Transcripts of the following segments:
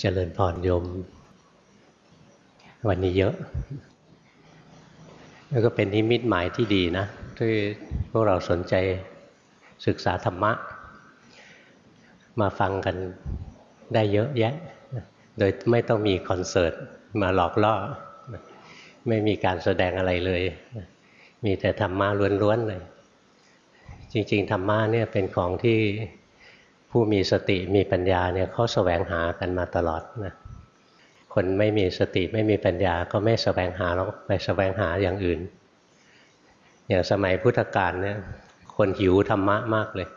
เจริญพรโยม วันนี้เยอะ แล้วก็เป็นนิมิตหมายที่ดีนะที่พวกเราสนใจศึกษาธรรมะ มาฟังกันได้เยอะแยะ โดยไม่ต้องมีคอนเสิร์ตมาหลอกล่อ ไม่มีการแสดงอะไรเลย มีแต่ธรรมะล้วนๆเลย จริง ๆ ธรรมะเนี่ยเป็นของที่ ผู้มีสติมีปัญญาเนี่ยเขาแสวงหากันมาตลอดนะคนไม่มีสติไม่มีปัญญาก็ไม่แสวงหาแล้วไปแสวงหาอย่างอื่น อย่างสมัยพุทธกาลเนี่ยคนหิวธรรมะมากเลย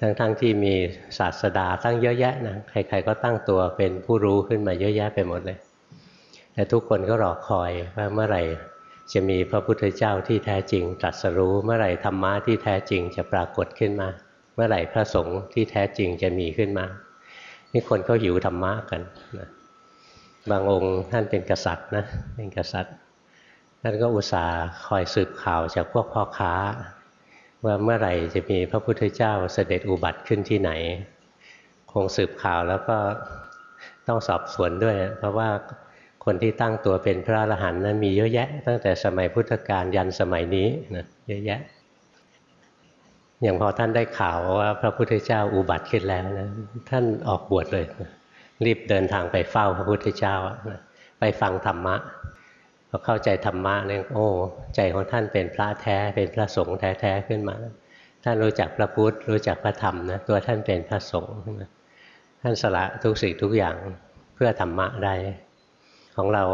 ทั้งๆทที่มีศาสดาตั้งเยอะแยะนะใครๆก็ตั้งตัวเป็นผู้รู้ขึ้นมาเยอะแยะไปหมดเลย แต่ทุกคนก็รอคอยว่าเมื่อไหร่จะมีพระพุทธเจ้าที่แท้จริงตรัสรู้เมื่อไหร่ธรรมะที่แท้จริงจะปรากฏขึ้นมา มื่อไหร่พระสงฆ์ที่แท้จริงจะมีขึ้นมา นี่คนก็หิวธรรมะกันนะบางองค์ท่านเป็นกษัตริย์นะเป็นกษัตริย์ท่านก็อุตส่าห์คอยสืบข่าวจากพวกพ่อค้า ว่าเมื่อไหร่จะมีพระพุทธเจ้าเสด็จอุบัติขึ้นที่ไหน คงสืบข่าวแล้วก็ต้องสอบสวนด้วย เพราะว่าคนที่ตั้งตัวเป็นพระอรหันต์นั้นมีเยอะแยะ ตั้งแต่สมัยพุทธกาลยันสมัยนี้นะเยอะแยะ อย่างพอท่านได้ข่าวว่าพระพุทธเจ้าอุบัติขึ้นแล้วนะท่านออกบวชเลยรีบเดินทางไปเฝ้าพระพุทธเจ้าไปฟังธรรมะพอเข้าใจธรรมะเนี่ยโอ้ใจของท่านเป็นพระแท้เป็นพระสงฆ์แท้ๆขึ้นมา ท่านรู้จักพระพุทธรู้จักพระธรรมนะตัวท่านเป็นพระสงฆ์ท่านสละทุกสิ่งทุกอย่างเพื่อธรรมะได้ของเรา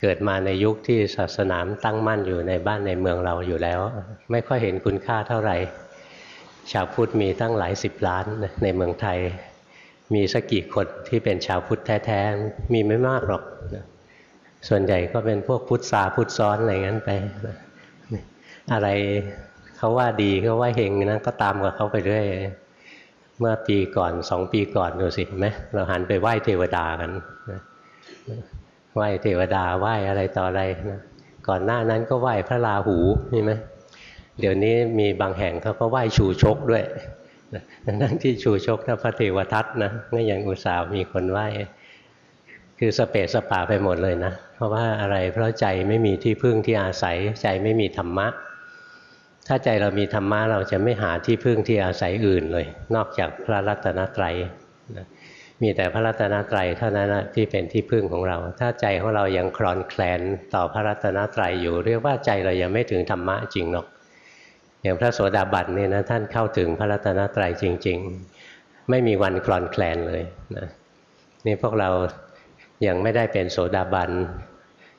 เกิดมาในยุคที่ศาสนาตั้งมั่นอยู่ในบ้านในเมืองเราอยู่แล้ว ไม่ค่อยเห็นคุณค่าเท่าไหร่ ชาวพุทธมีตั้งหลายสิบล้านในเมืองไทย มีสักกี่คนที่เป็นชาวพุทธแท้ๆมีไม่มากหรอก ส่วนใหญ่ก็เป็นพวกพุทธสาพุทธซ้อนอะไรงั้นไป อะไรเขาว่าดีเขาว่าเฮงนะก็ตามกับเขาไปเรื่อยเมื่อปีก่อนสองปีก่อนดูสิไหมเราหันไปไหว้เทวดากัน ไหว้เทวดาไหว้อะไรต่ออะไรนะก่อนหน้านั้นก็ไหว้พระราหูนี่ไหมเดี๋ยวนี้มีบางแห่งเขาก็ไหว้ชูชกด้วยนั่งที่ชูชกถ้าพระเทวทัตนะก็ยังอุตส่าห์มีคนไหว้คือสเปสสปาไปหมดเลยนะ เพราะว่าอะไรเพราะใจไม่มีที่พึ่งที่อาศัย ใจไม่มีธรรมะ ถ้าใจเรามีธรรมะเราจะไม่หาที่พึ่งที่อาศัยอื่นเลย นอกจากพระรัตนตรัยนะ มีแต่พระรัตนตรัยเท่านั้นที่เป็นที่พึ่งของเรา ถ้าใจของเรายังคลอนแคลนต่อพระรัตนตรัยอยู่ เรียกว่าใจเรายังไม่ถึงธรรมะจริงหรอกอย่างพระโสดาบันเนี่ยนะท่านเข้าถึงพระรัตนตรัยจริง ๆ ไม่มีวันคลอนแคลนเลยนะนี่พวกเรายังไม่ได้เป็นโสดาบัน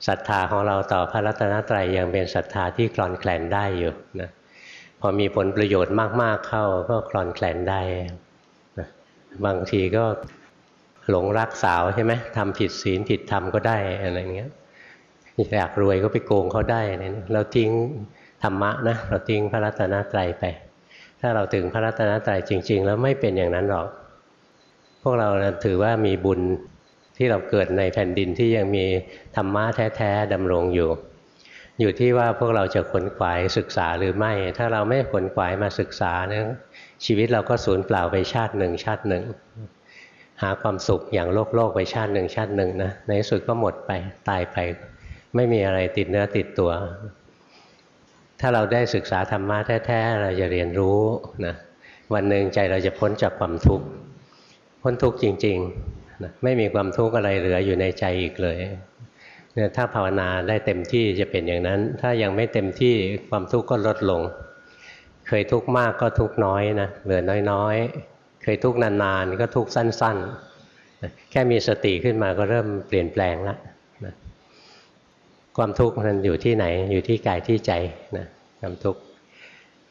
ศรัทธาของเราต่อพระรัตนตรัยยังเป็นศรัทธาที่คลอนแคลนได้อยู่นะพอมีผลประโยชน์มากๆเข้าก็คลอนแคลนได้นะบางทีก็ หลงรักสาวใช่ไหมทำผิดศีลผิดธรรมก็ได้อะไรเงี้ยอยากรวยก็ไปโกงเขาได้เนี่ยเราทิ้งธรรมะนะเราทิ้งพระรัตนตรัยไป ถ้าเราถึงพระรัตนตรัยจริง ๆ แล้วไม่เป็นอย่างนั้นหรอก พวกเราถือว่ามีบุญที่เราเกิดในแผ่นดินที่ยังมีธรรมะแท้ๆดำรงอยู่ อยู่ที่ว่าพวกเราจะขนขวายศึกษาหรือไม่ ถ้าเราไม่ขนขวายมาศึกษาเนี่ยชีวิตเราก็สูญเปล่าไปชาติหนึ่งชาติหนึ่ง หาความสุขอย่างโลกโลกไปชาติหนึ่งชาติหนึ่งนะในที่สุดก็หมดไปตายไป ไม่มีอะไรติดเนื้อติดตัว ถ้าเราได้ศึกษาธรรมะแท้ๆเราจะเรียนรู้นะวันหนึ่งใจเราจะพ้นจากความทุกข์พ้นทุกข์จริงๆนะไม่มีความทุกข์อะไรเหลืออยู่ในใจอีกเลยเนี่ยถ้าภาวนาได้เต็มที่จะเป็นอย่างนั้น ถ้ายังไม่เต็มที่ความทุกข์ก็ลดลง เคยทุกข์มากก็ทุกข์น้อยนะเหลือน้อยๆ เคยทุกข์นานๆ ก็ทุกข์สั้น ๆ แค่มีสติขึ้นมาก็เริ่มเปลี่ยนแปลงแล้วนะความทุกข์มันอยู่ที่ไหนอยู่ที่กายที่ใจนะความทุกข์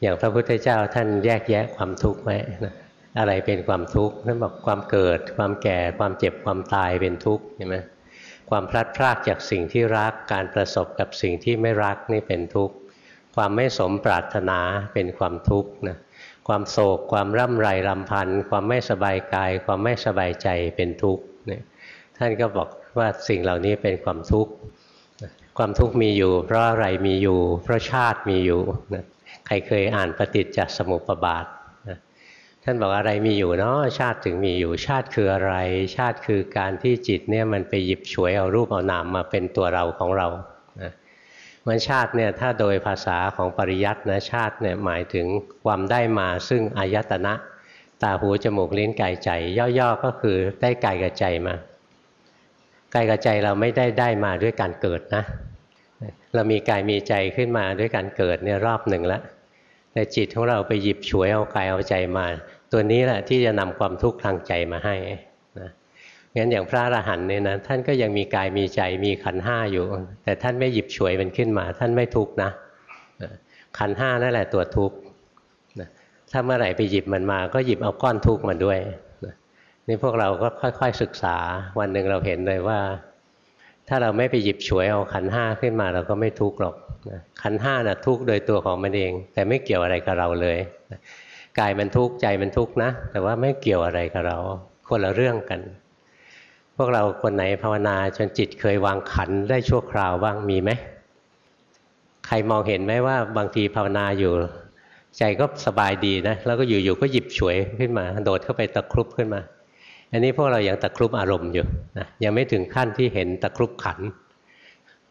อย่างพระพุทธเจ้าท่านแยกแยะความทุกข์ไว้นะอะไรเป็นความทุกข์ท่านบอกความเกิด ความแก่ความเจ็บความตายเป็นทุกข์เห็นไหมความพลัดพรากจากสิ่งที่รักการประสบกับสิ่งที่ไม่รักนี่เป็นทุกข์ความไม่สมปรารถนาเป็นความทุกข์นะ ความโศก ความร่ำไรรำพัน ความไม่สบายกาย ความไม่สบายใจเป็นทุกข์เนี่ยท่านก็บอกว่าสิ่งเหล่านี้เป็นความทุกข์ความทุกข์มีอยู่ เพราะอะไรมีอยู่ เพราะชาติมีอยู่นะใครเคยอ่านปฏิจจสมุปบาทนะท่านบอกอะไรมีอยู่เนาะชาติถึงมีอยู่ ชาติคืออะไร ชาติคือการที่จิตเนี่ยมันไปหยิบฉวยเอารูปเอานามมาเป็นตัวเราของเรา นะมันชาติเนี่ยถ้าโดยภาษาของปริยัตินะชาติเนี่ยหมายถึงความได้มาซึ่งอายตนะ ตาหูจมูกลิ้นกายใจ ย่อๆก็คือได้กายกับใจมากายกับใจเราไม่ได้ได้มาด้วยการเกิดนะ เรามีกายมีใจขึ้นมาด้วยการเกิดเนี่ยรอบหนึ่งแล้วแต่จิตของเราไปหยิบฉวยเอากายเอาใจมา ตัวนี้แหละที่จะนำความทุกข์ทางใจมาให้ งั้นอย่างพระอรหันต์เนี่ยนะท่านก็ยังมีกายมีใจมีขันห้าอยู่ แต่ท่านไม่หยิบฉวยมันขึ้นมา ท่านไม่ทุกข์นะขันห้านั่นแหละตัวทุกข์ถ้าเมื่อไหร่ไปหยิบมันมา ก็หยิบเอาก้อนทุกข์มาด้วยนี่พวกเราก็ค่อย ๆ ศึกษาวันหนึ่งเราเห็นเลยว่า ถ้าเราไม่ไปหยิบฉวยเอาขันห้าขึ้นมา เราก็ไม่ทุกข์หรอกขันห้าน่ะทุกข์โดยตัวของมันเอง แต่ไม่เกี่ยวอะไรกับเราเลยกายมันทุกข์ใจมันทุกข์นะ แต่ว่าไม่เกี่ยวอะไรกับเราคนละเรื่องกัน พวกเราคนไหนภาวนาจนจิตเคยวางขันได้ชั่วคราวบ้างมีไหมใครมองเห็นไหมว่า บางทีภาวนาอยู่ ใจก็สบายดีนะแล้วก็อยู่ๆก็หยิบฉวยขึ้นมา โดดเข้าไปตะครุบขึ้นมา อันนี้พวกเรายัางตะครุบอารมณ์อยู่นะยังไม่ถึงขั้นที่เห็นตะครุบขัน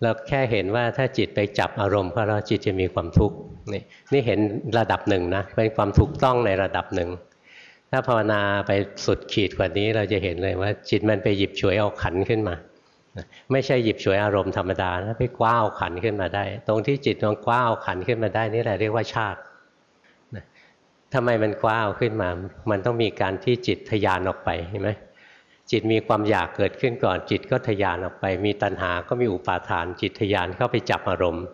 เราแค่เห็นว่าถ้าจิตไปจับอารมณ์พอเราจิตจะมีความทุกข์นี่นี่เห็นระดับหนึ่งนะเป็นความถูกต้องในระดับหนึ่ง ถ้าภาวนาไปสุดขีดกว่านี้เราจะเห็นเลยว่า จิตมันไปหยิบฉวยเอาขันขึ้นมา ไม่ใช่หยิบฉวยอารมณ์ธรรมดานะไปกว้าวขันขึ้นมาได้ ตรงที่จิตมันกว้าวขันขึ้นมาได้นี่แหละเรียกว่าชาติทำไมมันคว้าเอาขึ้นมา มันต้องมีการที่จิตทยานออกไปเห็นไหมจิตมีความอยากเกิดขึ้นก่อน จิตก็ทยานออกไป มีตัณหาก็มีอุปาทาน จิตทยานเข้าไปจับอารมณ์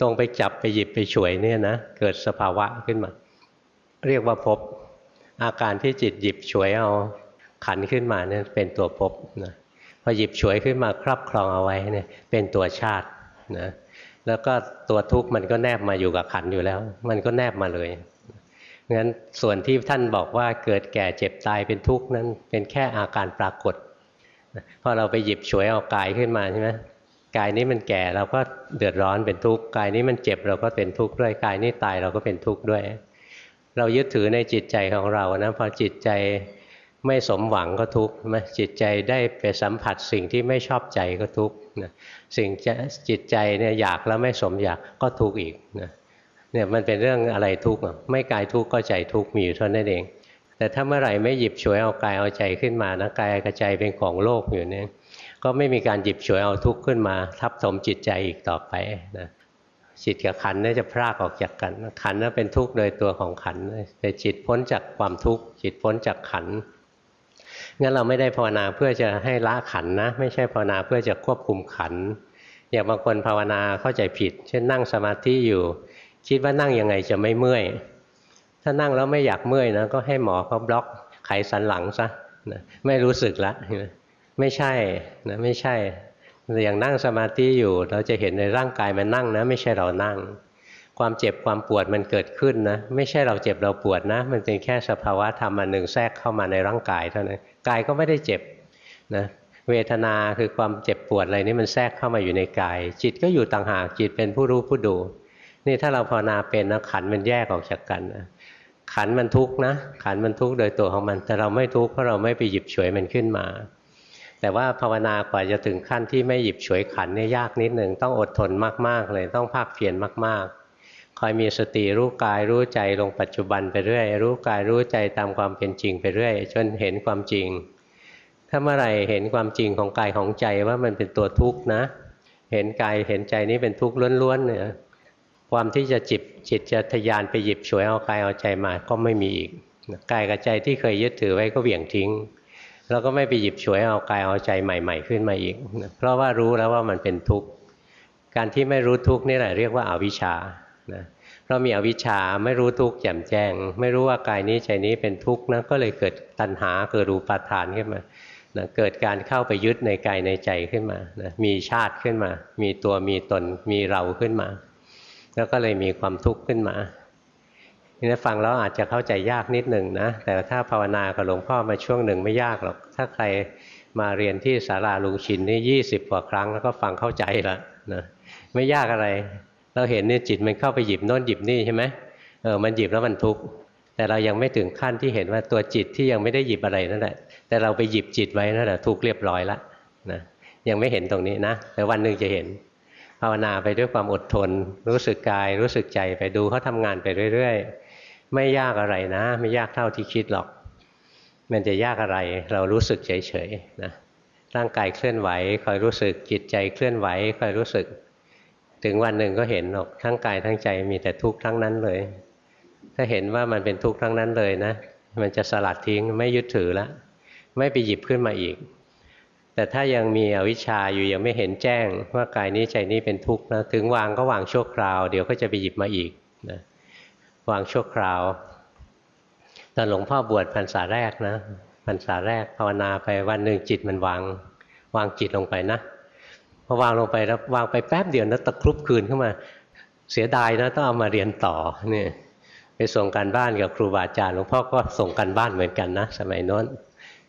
ตรงไปจับไปหยิบไปฉวยเนี่ยนะเกิดสภาวะขึ้นมา เรียกว่าพบ อาการที่จิตหยิบฉวยเอาขันขึ้นมาเนี่ยเป็นตัวภพนะพอหยิบฉวยขึ้นมาครอบครองเอาไว้เนี่ยเป็นตัวชาตินะแล้วก็ตัวทุกข์มันก็แนบมาอยู่กับขันอยู่แล้ว มันก็แนบมาเลยงั้นส่วนที่ท่านบอกว่าเกิดแก่เจ็บตายเป็นทุกข์นั้นเป็นแค่อาการปรากฏพอเราไปหยิบฉวยเอากายขึ้นมาใช่ไหมกายนี้มันแก่เราก็เดือดร้อนเป็นทุกข์กายนี้มันเจ็บเราก็เป็นทุกข์ด้วยกายนี้ตายเราก็เป็นทุกข์ด้วย เรายึดถือในจิตใจของเรานะพอจิตใจไม่สมหวังก็ทุกข์ไหมจิตใจได้ไปสัมผัสสิ่งที่ไม่ชอบใจก็ทุกข์สิ่งจิตใจเนี่ยอยากแล้วไม่สมอยากก็ทุกข์อีกนะเนี่ยมันเป็นเรื่องอะไรทุกข์ไม่กายทุกข์ก็ใจทุกข์มีอยู่เท่านั้นเอง แต่ถ้าเมื่อไหร่ไม่หยิบฉวยเอากายเอาใจขึ้นมานะกายกับใจเป็นของโลกอยู่เนี่ยก็ไม่มีการหยิบฉวยเอาทุกข์ขึ้นมา ทับถมจิตใจอีกต่อไปนะ จิตกับขันนี่จะพรากออกจากกัน ขันนั้นเป็นทุกข์โดยตัวของขันแต่จิตพ้นจากความทุกข์จิตพ้นจากขันงั้นเราไม่ได้ภาวนาเพื่อจะให้ละขันนะ ไม่ใช่ภาวนาเพื่อจะควบคุมขัน อย่างบางคนภาวนาเข้าใจผิด เช่นนั่งสมาธิอยู่ คิดว่านั่งยังไงจะไม่เมื่อย ถ้านั่งแล้วไม่อยากเมื่อยนะก็ให้หมอเขาบล็อกไขสันหลังซะนะไม่รู้สึกละไม่ใช่นะไม่ใช่ อย่างนั่งสมาธิอยู่ เราจะเห็นในร่างกายมันนั่งนะ ไม่ใช่เรานั่ง ความเจ็บความปวดมันเกิดขึ้นนะ ไม่ใช่เราเจ็บเราปวดนะ มันเป็นแค่สภาวะธรรมอันหนึ่งแทรกเข้ามาในร่างกายเท่านั้นกายก็ไม่ได้เจ็บนะเวทนาคือความเจ็บปวดอะไรนี้มันแทรกเข้ามาอยู่ในกาย จิตก็อยู่ต่างหากจิตเป็นผู้รู้ผู้ดูนี่ถ้าเราภาวนาเป็นนะขันมันแยกออกจากกันนะขันมันทุกข์นะ ขันมันทุกข์โดยตัวของมัน แต่เราไม่ทุกข์เพราะเราไม่ไปหยิบฉวยมันขึ้นมา แต่ว่าภาวนากว่าจะถึงขั้นที่ไม่หยิบฉวยขันเนี่ยยากนิดหนึ่งต้องอดทนมากๆเลยต้องภาคเพียรมากๆ คอยมีสติรู้กายรู้ใจลงปัจจุบันไปเรื่อยรู้กายรู้ใจตามความเป็นจริงไปเรื่อยจนเห็นความจริง ถ้าเมื่อไหร่เห็นความจริงของกายของใจว่ามันเป็นตัวทุกข์นะ เห็นกายเห็นใจนี้เป็นทุกข์ล้วนๆเนี่ยความที่จะจิตจิตจะทยานไปหยิบฉวยเอากายเอาใจมาก็ไม่มีอีกกายกับใจที่เคยยึดถือไว้ก็เหวี่ยงทิ้ง แล้วก็ไม่ไปหยิบฉวยเอากายเอาใจใหม่ ๆ ขึ้นมาอีก เพราะว่ารู้แล้วว่ามันเป็นทุกข์ การที่ไม่รู้ทุกข์นี่แหละเรียกว่าอาวิชชานะเพราะมีอวิชชาไม่รู้ทุกข์แจ่มแจ้ง ไม่รู้ว่ากายนี้ใจนี้เป็นทุกข์นะก็เลยเกิดตัณหาเกิดรูปาทานขึ้นมานะเกิดการเข้าไปยึดในกายในใจขึ้นมานะมีชาติขึ้นมา มีตัวมีตนมีเราขึ้นมา แล้วก็เลยมีความทุกข์ขึ้นมา นี่ฟังแล้วอาจจะเข้าใจยากนิดหนึ่งนะ แต่ถ้าภาวนากับหลวงพ่อมาช่วงหนึ่งไม่ยากหรอก ถ้าใครมาเรียนที่ศาลาลุงชินนี่ยี่สิบกว่าครั้งแล้วก็ฟังเข้าใจละนะไม่ยากอะไร เราเห็นเนี่ยจิตมันเข้าไปหยิบโน่นหยิบนี่ใช่ไหมเออมันหยิบแล้วมันทุกข์แต่เรายังไม่ถึงขั้นที่เห็นว่าตัวจิตที่ยังไม่ได้หยิบอะไรนั่นแหละ แต่เราไปหยิบจิตไว้นั่นแหละทุกเรียบร้อยล้วนะยังไม่เห็นตรงนี้นะ แต่วันหนึ่งจะเห็น ภาวนาไปด้วยความอดทน รู้สึกกาย รู้สึกใจไปดูเขาทำงานไปเรื่อย ๆ ไม่ยากอะไรนะ ไม่ยากเท่าที่คิดหรอก มันจะยากอะไร เรารู้สึกเฉยๆนะร่างกายเคลื่อนไหวคอยรู้สึกจิตใจเคลื่อนไหวคอยรู้สึก ถึงวันหนึ่งก็เห็นหรอกทั้งกายทั้งใจมีแต่ทุกข์ทั้งนั้นเลย ถ้าเห็นว่ามันเป็นทุกข์ทั้งนั้นเลยนะ มันจะสลัดทิ้งไม่ยึดถือแล้วไม่ไปหยิบขึ้นมาอีก แต่ถ้ายังมีอวิชชาอยู่ยังไม่เห็นแจ้งว่ากายนี้ใจนี้เป็นทุกข์นะถึงวางก็วางชั่วคราว เดี๋ยวก็จะไปหยิบมาอีกนะ วางชั่วคราวตอนหลวงพ่อบวชพรรษาแรกนะพรรษาแรกภาวนาไปวันหนึ่งจิตมันวางวางจิตลงไปนะพอวางลงไปแล้ววางไปแป๊บเดียวนะตะครุบคืนขึ้นมา เสียดายนะต้องเอามาเรียนต่อเนี่ยไปส่งการบ้านกับครูบาอาจารย์หลวงพ่อก็ส่งการบ้านเหมือนกันนะสมัยโน้น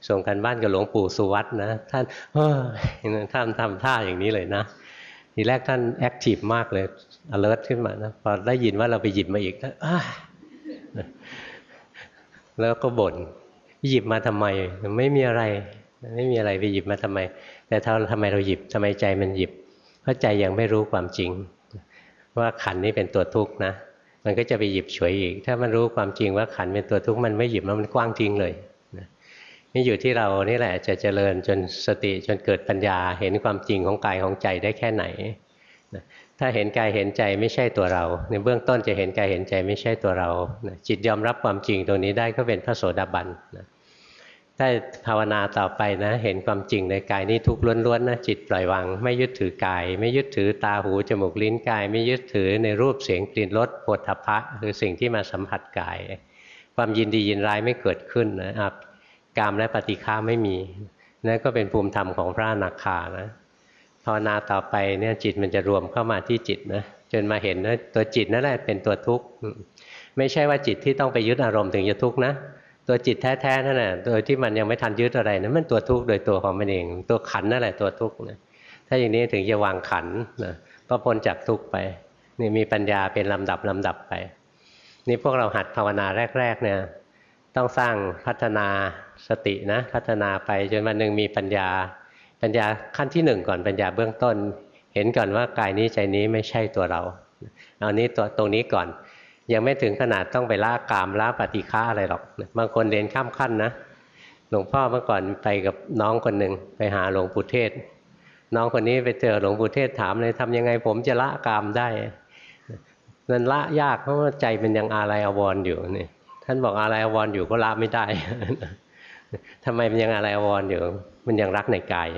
ส่งกันบ้านกับหลวงปู่สุวัตนะท่านเออท่านทำท่าอย่างนี้เลยนะทีแรกท่านแอคทีฟมากเลย alert ขึ้นมานะพอได้ยินว่าเราไปหยิบมาอีกแล้วก็บ่นหยิบมาทำไมไม่มีอะไร ไม่มีอะไรไปหยิบมาทำไม แต่ถ้าทำไมเราหยิบทำไมใจมันหยิบ เพราะใจยังไม่รู้ความจริง ว่าขันนี้เป็นตัวทุกข์นะ มันก็จะไปหยิบฉวยอีก ถ้ามันรู้ความจริงว่าขันเป็นตัวทุกข์มันไม่หยิบแล้วมันกว้างจริงเลยนี่อยู่ที่เรานี่แหละจะเจริญจนสติจนเกิดปัญญาเห็นความจริงของกายของใจได้แค่ไหน ถ้าเห็นกายเห็นใจไม่ใช่ตัวเรา ในเบื้องต้นจะเห็นกายเห็นใจไม่ใช่ตัวเราจิตยอมรับความจริงตรงนี้ได้ก็เป็นพระโสดาบันถ้าภาวนาต่อไปนะ เห็นความจริงในกายนี้ทุกข์ล้วนๆนะจิตปล่อยวางไม่ยึดถือกาย ไม่ยึดถือตาหูจมูกลิ้นกาย ไม่ยึดถือในรูปเสียงกลิ่นรสโผฏฐัพพะ คือสิ่งที่มาสัมผัสกาย ความยินดียินร้ายไม่เกิดขึ้นนะครับกามและปฏิฆาไม่มีนั่นก็เป็นภูมิธรรมของพระอนาคานะ ภาวนาต่อไปเนี่ยจิตมันจะรวมเข้ามาที่จิตนะจนมาเห็นว่าตัวจิตนั่นแหละเป็นตัวทุกข์ไม่ใช่ว่าจิตที่ต้องไปยึดอารมณ์ถึงจะทุกข์นะตัวจิตแท้ๆนั่นแหละโดยที่มันยังไม่ทันยึดอะไรนะั้นมันตัวทุกข์โดยตัวของมันเอง ตัวขันนั่นแหละตัวทุกข์นะถ้าอย่างนี้ถึงจะวางขันนะก็พ้นจากทุกข์ไปนี่มีปัญญาเป็นลำดับลำดับไป นี่พวกเราหัดภาวนาแรก ๆ เนี่ย ต้องสร้างพัฒนาสตินะ พัฒนาไปจนวันหนึ่งมีปัญญา ปัญญาขั้นที่หนึ่งก่อนปัญญาเบื้องต้น เห็นก่อนว่ากายนี้ใจนี้ไม่ใช่ตัวเราเอานี้ตัวตรงนี้ก่อน ยังไม่ถึงขนาดต้องไปล่ากามล่าปฏิฆาอะไรหรอกบางคนเรียนข้ามขั้นนะหลวงพ่อเมื่อก่อนไปกับน้องคนหนึ่งไปหาหลวงปู่เทศ น้องคนนี้ไปเจอหลวงปู่เทศถามเลยทำยังไงผมจะละกามได้มันละยากเพราะว่าใจมันยังอาลัยอววรอยู่นี่ ท่านบอกอะไรอวรอยู่ก็ละไม่ได้ทำไมมันยังอะไรอวรอยู่ มันยังรักในกาย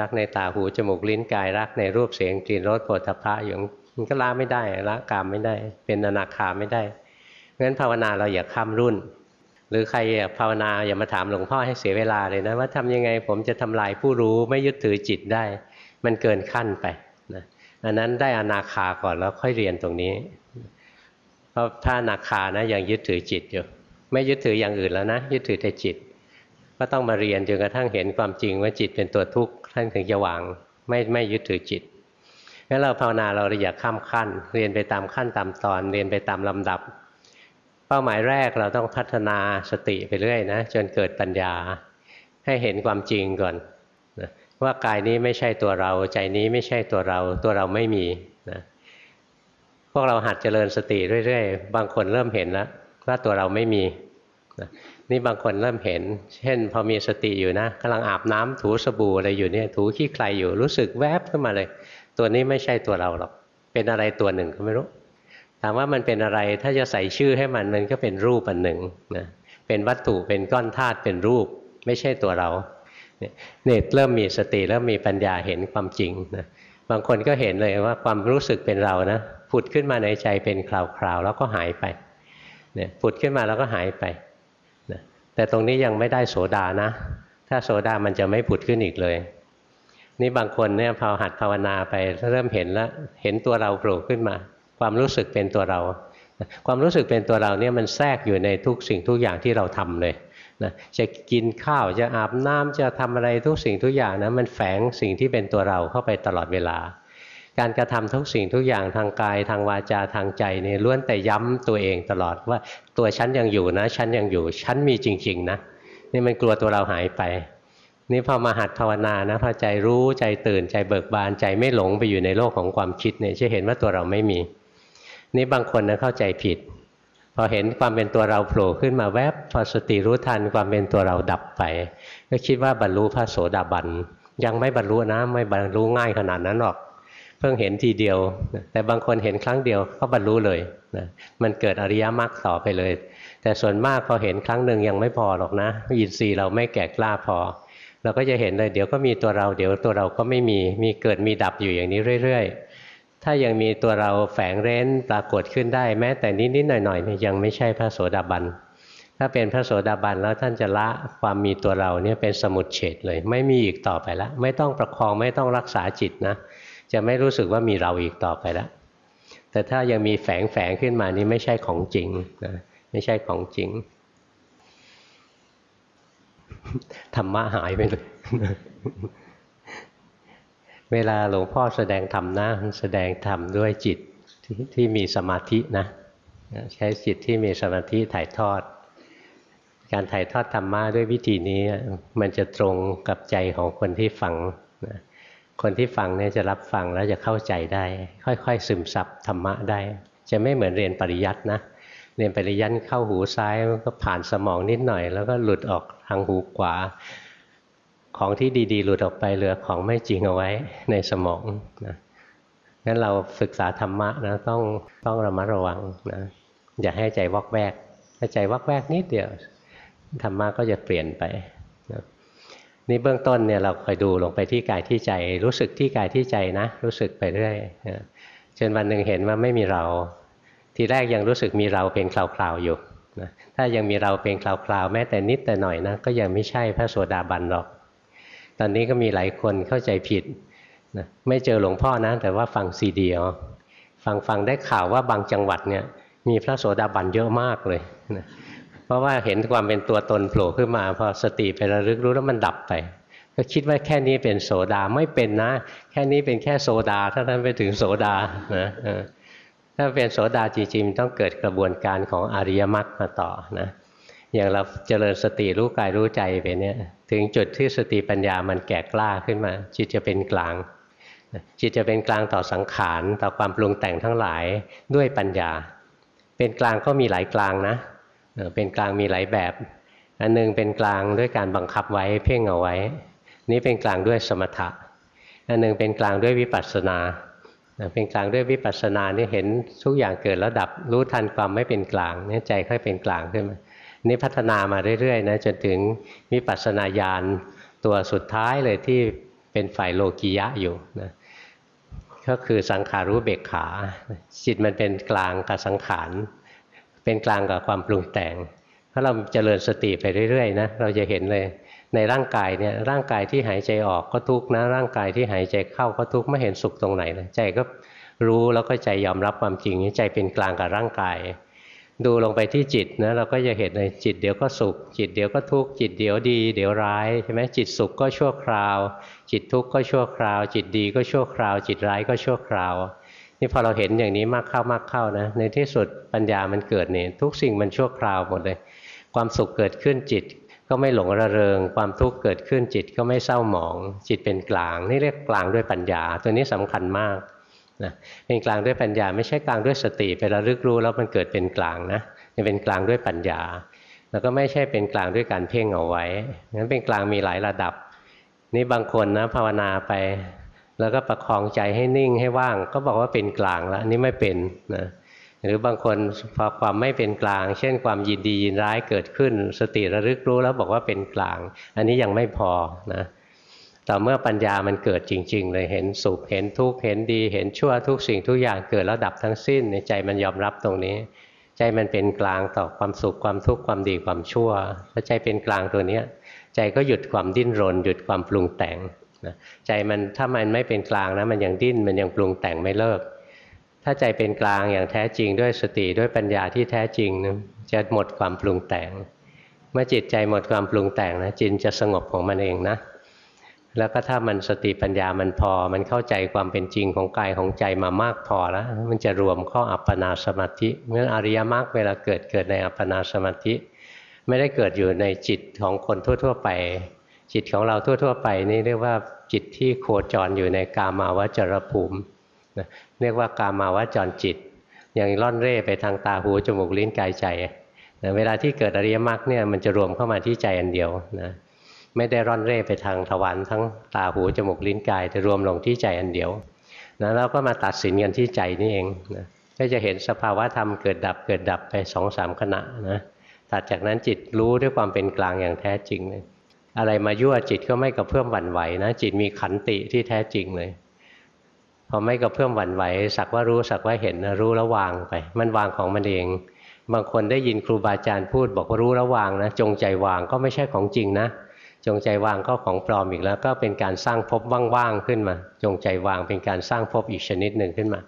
รักในตาหูจมูกลิ้นกาย รักในรูปเสียงกลิ่นรสโผฏฐัพพะอยู่มันก็ละไม่ได้ละกามไม่ได้ เป็นอนาคาไม่ได้เพราะฉะนั้นภาวนาเราอย่าข้ามรุ่น หรือใครภาวนาอย่ามาถามหลวงพ่อให้เสียเวลาเลยนะว่าทำยังไงผมจะทำลายผู้รู้ไม่ยึดถือจิตได้ มันเกินขั้นไปนะอันนั้นได้อนาคาก่อนแล้วค่อยเรียนตรงนี้ เพราะถ้านาคานะยังยึดถือจิตอยู่ไม่ยึดถืออย่างอื่นแล้วนะ ยึดถือแต่จิต ก็ต้องมาเรียนจนกระทั่งเห็นความจริงว่าจิตเป็นตัวทุกข์ท่านถึงจะวางไม่ไม่ยึดถือจิตงั้นเราภาวนาเราอย่าข้ามขั้น เรียนไปตามขั้นตามตอน เรียนไปตามลำดับ เป้าหมายแรกเราต้องพัฒนาสติไปเรื่อยนะจนเกิดปัญญา ให้เห็นความจริงก่อนนะว่ากายนี้ไม่ใช่ตัวเรา ใจนี้ไม่ใช่ตัวเรา ตัวเราไม่มีนะพวกเราหัดเจริญสติเรื่อยๆ บางคนเริ่มเห็นแล้วว่าตัวเราไม่มีนี่ นี่บางคนเริ่มเห็น เช่น พอมีสติอยู่นะกำลังอาบน้ำถูสบู่อะไรอยู่เนี่ยถูขี้ใครอยู่รู้สึกแวบขึ้นมาเลย ตัวนี้ไม่ใช่ตัวเราหรอก เป็นอะไรตัวหนึ่งก็ไม่รู้ถามว่ามันเป็นอะไรถ้าจะใส่ชื่อให้มันมันก็เป็นรูปอันหนึ่งนะเป็นวัตถุเป็นก้อนธาตุเป็นรูป ไม่ใช่ตัวเราเนี่ยเริ่มมีสติเริ่มมีปัญญาเห็นความจริงนะบางคนก็เห็นเลยว่าความรู้สึกเป็นเรานะผุดขึ้นมาในใจเป็นคราวๆแล้วก็หายไปเนี่ยผุดขึ้นมาแล้วก็หายไป แต่ตรงนี้ยังไม่ได้โสดานะ ถ้าโสดามันจะไม่ผุดขึ้นอีกเลย นี่บางคนเนี่ยพอหัดภาวนาไปเริ่มเห็นแล้วเห็นตัวเราโผล่ขึ้นมา ความรู้สึกเป็นตัวเรา ความรู้สึกเป็นตัวเราเนี่ยมันแทรกอยู่ในทุกสิ่งทุกอย่างที่เราทำเลยนะจะกินข้าวจะอาบน้ำจะทำอะไรทุกสิ่งทุกอย่างนะมันแฝงสิ่งที่เป็นตัวเราเข้าไปตลอดเวลา การกระทำทุกสิ่งทุกอย่างทางกายทางวาจาทางใจนี่ล้วนแต่ย้ำตัวเองตลอดว่าตัวฉันยังอยู่นะ ฉันยังอยู่ ฉันมีจริง ๆ นะ นี่มันกลัวตัวเราหายไป นี่พอมาหัดภาวนานะพอใจรู้ใจตื่นใจเบิกบานใจไม่หลงไปอยู่ในโลกของความคิดเนี่ยจะเห็นว่าตัวเราไม่มี นี่บางคนนะเข้าใจผิด พอเห็นความเป็นตัวเราโผล่ขึ้นมาแวบพอสติรู้ทันความเป็นตัวเราดับไป ก็คิดว่าบรรลุพระโสดาบัน ยังไม่บรรลุนะไม่บรรลุง่ายขนาดนั้นหรอก เพิ่งเห็นทีเดียว แต่บางคนเห็นครั้งเดียวก็บรรลุเลยนะมันเกิดอริยมรรคต่อไปเลย แต่ส่วนมากพอเห็นครั้งหนึ่งยังไม่พอหรอกนะอินทรีย์เราไม่แก่กล้าพอ เราก็จะเห็นเลยเดี๋ยวก็มีตัวเรา เดี๋ยวตัวเราก็ไม่มีมีเกิดมีดับอยู่อย่างนี้เรื่อย ๆ ถ้ายังมีตัวเราแฝงเร้นปรากฏขึ้นได้ แม้แต่นิดๆหน่อยๆยังไม่ใช่พระโสดาบันถ้าเป็นพระโสดาบันแล้วท่านจะละความมีตัวเราเนี่ยเป็นสมุดเฉดเลย ไม่มีอีกต่อไปแล้วไม่ต้องประคองไม่ต้องรักษาจิตนะ จะไม่รู้สึกว่ามีเราอีกต่อไปแล้วแต่ถ้ายังมีแฝงแฝงขึ้นมานี่ไม่ใช่ของจริงนะไม่ใช่ของจริงธรรมะหายไปเลยเวลาหลวงพ่อแสดงธรรมนะแสดงธรรมด้วยจิตทที่มีสมาธินะ ใช้จิตที่มีสมาธิถ่ายทอด การถ่ายทอดธรรมะด้วยวิธีนี้ มันจะตรงกับใจของคนที่ฟังนะ คนที่ฟังเนี่ยจะรับฟังแล้วจะเข้าใจได้ ค่อยๆ ซึมซับธรรมะได้ จะไม่เหมือนเรียนปริยัตินะเรียนปริยัติเข้าหูซ้ายก็ผ่านสมองนิดหน่อย แล้วก็หลุดออกทางหูขวา ของที่ดีๆ หลุดออกไปเหลือของไม่จริงเอาไว้ในสมองนะงั้นเราศึกษาธรรมะนะต้องต้องระมัดระวังนะอย่าให้ใจวอกแวกถ้าใจวอกแวกนิดเดียวธรรมะก็จะเปลี่ยนไป นี่เบื้องต้นเนี่ยเราคอยดูลงไปที่กายที่ใจ รู้สึกที่กายที่ใจนะ รู้สึกไปเรื่อยจนวันหนึ่งเห็นว่าไม่มีเรา ทีแรกยังรู้สึกมีเราเป็นคราวๆอยู่นะถ้ายังมีเราเป็นคราวๆแม้แต่นิดแต่หน่อยนะก็ยังไม่ใช่พระโสดาบันหรอก ตอนนี้ก็มีหลายคนเข้าใจผิดนะไม่เจอหลวงพ่อนะ แต่ว่าฟังซีดีเอฟังฟังได้ข่าวว่าบางจังหวัดเนี่ยมีพระโสดาบันเยอะมากเลยนะ เพราะว่าเห็นความเป็นตัวตนโผล่ขึ้นมาพอสติไประลึกรู้แล้วมันดับไป ก็คิดว่าแค่นี้เป็นโสดาไม่เป็นนะ แค่นี้เป็นแค่โซดาถ้าท่านไปถึงโสดานะถ้าเป็นโสดาจริงๆต้องเกิดกระบวนการของอริยมรรคมาต่อนะอย่างเราเจริญสติรู้กายรู้ใจไปเนี่ยถึงจุดที่สติปัญญามันแก่กล้าขึ้นมา จิตจะเป็นกลางจิตจะเป็นกลางต่อสังขารต่อความปรุงแต่งทั้งหลายด้วยปัญญา เป็นกลางก็มีหลายกลางนะ เป็นกลางมีหลายแบบ อันนึงเป็นกลางด้วยการบังคับไว้เพ่งเอาไว้ นี่เป็นกลางด้วยสมถะ อันนึงเป็นกลางด้วยวิปัสสนา เป็นกลางด้วยวิปัสสนานี่เห็นทุกอย่างเกิดแล้วดับรู้ทันความไม่เป็นกลางนี่ใจค่อยเป็นกลางขึ้นมานี่พัฒนามาเรื่อยๆนะจนถึงวิปัสสนาญาณตัวสุดท้ายเลยที่เป็นฝ่ายโลกียะอยู่นะก็คือสังขารู้เบกขา จิตมันเป็นกลางกับสังขาร เป็นกลางกับความปรุงแต่ง ถ้าเราเจริญสติไปเรื่อยๆนะเราจะเห็นเลยในร่างกายเนี่ยร่างกายที่หายใจออกก็ทุกข์นะร่างกายที่หายใจเข้าก็ทุกข์ไม่เห็นสุขตรงไหนเลยใจก็รู้แล้วก็ใจยอมรับความจริงใจเป็นกลางกับร่างกาย ดูลงไปที่จิตนะเราก็จะเห็นเลยจิตเดี๋ยวก็สุข จิตเดี๋ยวก็ทุกข์จิตเดี๋ยวดี เดี๋ยวร้ายใช่ไหมจิตสุขก็ชั่วคราว จิตทุกข์ก็ชั่วคราว จิตดีก็ชั่วคราว จิตร้ายก็ชั่วคราว นี่พอเราเห็นอย่างนี้มากเข้ามากเข้านะ ในที่สุดปัญญามันเกิดเนี่ยทุกสิ่งมันชั่วคราวหมดเลย ความสุขเกิดขึ้นจิต ก็ไม่หลงระเริง ความทุกข์เกิดขึ้นจิตก็ไม่เศร้าหมอง จิตเป็นกลาง นี่เรียกกลางด้วยปัญญา ตัวนี้สำคัญมากนะเป็นกลางด้วยปัญญา ไม่ใช่กลางด้วยสติไประลึกรู้แล้วมันเกิดเป็นกลางนะนี่เป็นกลางด้วยปัญญา แล้วก็ไม่ใช่เป็นกลางด้วยการเพ่งเอาไว้งั้นเป็นกลางมีหลายระดับ นี่บางคนนะภาวนาไป แล้วก็ประคองใจให้นิ่งให้ว่าง ก็บอกว่าเป็นกลางแล้วนนี้ไม่เป็นนะหรือบางคนพอความไม่เป็นกลาง เช่นความยินดียินร้ายเกิดขึ้น สติระลึกรู้แล้วบอกว่าเป็นกลาง อันนี้ยังไม่พอนะต่อเมื่อปัญญามันเกิดจริง ๆ เลยเห็นสุขเห็นทุกข์เห็นดีเห็นชั่วทุกสิ่งทุกอย่างเกิดแล้วดับทั้งสิ้นในใจมันยอมรับตรงนี้ ใจมันเป็นกลางต่อความสุขความทุกข์ความดีความชั่วถ้าใจเป็นกลางตัวนี้ใจก็หยุดความดิ้นรน หยุดความปรุงแต่ง นะใจมันถ้ามันไม่เป็นกลางนะมันยังดิ้นมันยังปรุงแต่งไม่เลิก ถ้าใจเป็นกลางอย่างแท้จริงด้วยสติด้วยปัญญาที่แท้จริงนะจะหมดความปรุงแต่ง เมื่อจิตใจหมดความปรุงแต่งนะจิตจะสงบของมันเองนะ แล้วก็ถ้ามันสติปัญญามันพอ มันเข้าใจความเป็นจริงของกายของใจมามากพอแล้ว มันจะรวมเข้าอัปปนาสมาธิเมื่ออริยมรรคเวลาเกิดเกิดในอัปปนาสมาธิ ไม่ได้เกิดอยู่ในจิตของคนทั่ว ๆ ไป จิตของเราทั่ว ๆ ไปนี่เรียกว่าจิตที่โคจรอยู่ในกามาวจรภูมิเรียกว่ากามาวจรจิต อย่างล่อนเร่ไปทางตาหูจมูกลิ้นกายใจเวลาที่เกิดอริยมรรคเนี่ยมันจะรวมเข้ามาที่ใจอันเดียวนะไม่ได้ร่อนเร่ไปทางทวารทั้งตาหูจมูกลิ้นกายแต่รวมลงที่ใจอันเดียวนะแล้วก็มาตัดสินกันที่ใจนี่เองนะก็จะเห็นสภาวะธรรมเกิดดับเกิดดับไปสองสามขณะนะตัดจากนั้นจิตรู้ด้วยความเป็นกลางอย่างแท้จริงเลย อะไรมายั่วจิตก็ไม่กระเพื่อมหวั่นไหวนะจิตมีขันติที่แท้จริงเลยพอไม่กระเพื่อมหวั่นไหว สักว่ารู้สักว่าเห็นนะรู้แล้ววางไป มันวางของมันเอง บางคนได้ยินครูบาอาจารย์พูด บอกว่ารู้แล้ววางนะจงใจวางก็ไม่ใช่ของจริงนะ จงใจวางก็ของปลอมอีกแล้ว ก็เป็นการสร้างภพว่างๆขึ้นมา จงใจวางเป็นการสร้างภพอีกชนิดหนึ่งขึ้นมา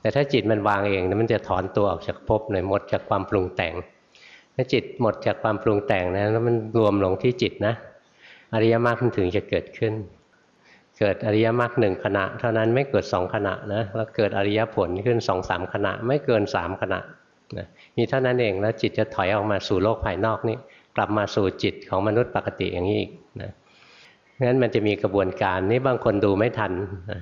แต่ถ้าจิตมันวางเองมันจะถอนตัวออกจากภพเลยหมดจากความปรุงแต่งถ้าจิตหมดจากความปรุงแต่งนะแล้วมันรวมลงที่จิตนะ อริยมรรคถึงจะเกิดขึ้น เกิดอริยมรรคหนึ่งขณะ เท่านั้นไม่เกิดสองขณะนะแล้วเกิดอริยผลขึ้นสองสามขณะ ไม่เกินสามขณะนะมีเท่านั้นเองแล้วจิตจะถอยออกมาสู่โลกภายนอกนี้กลับมาสู่จิตของมนุษย์ปกติอย่างนี้อีกนะงั้นมันจะมีกระบวนการนี้บางคนดูไม่ทันนะ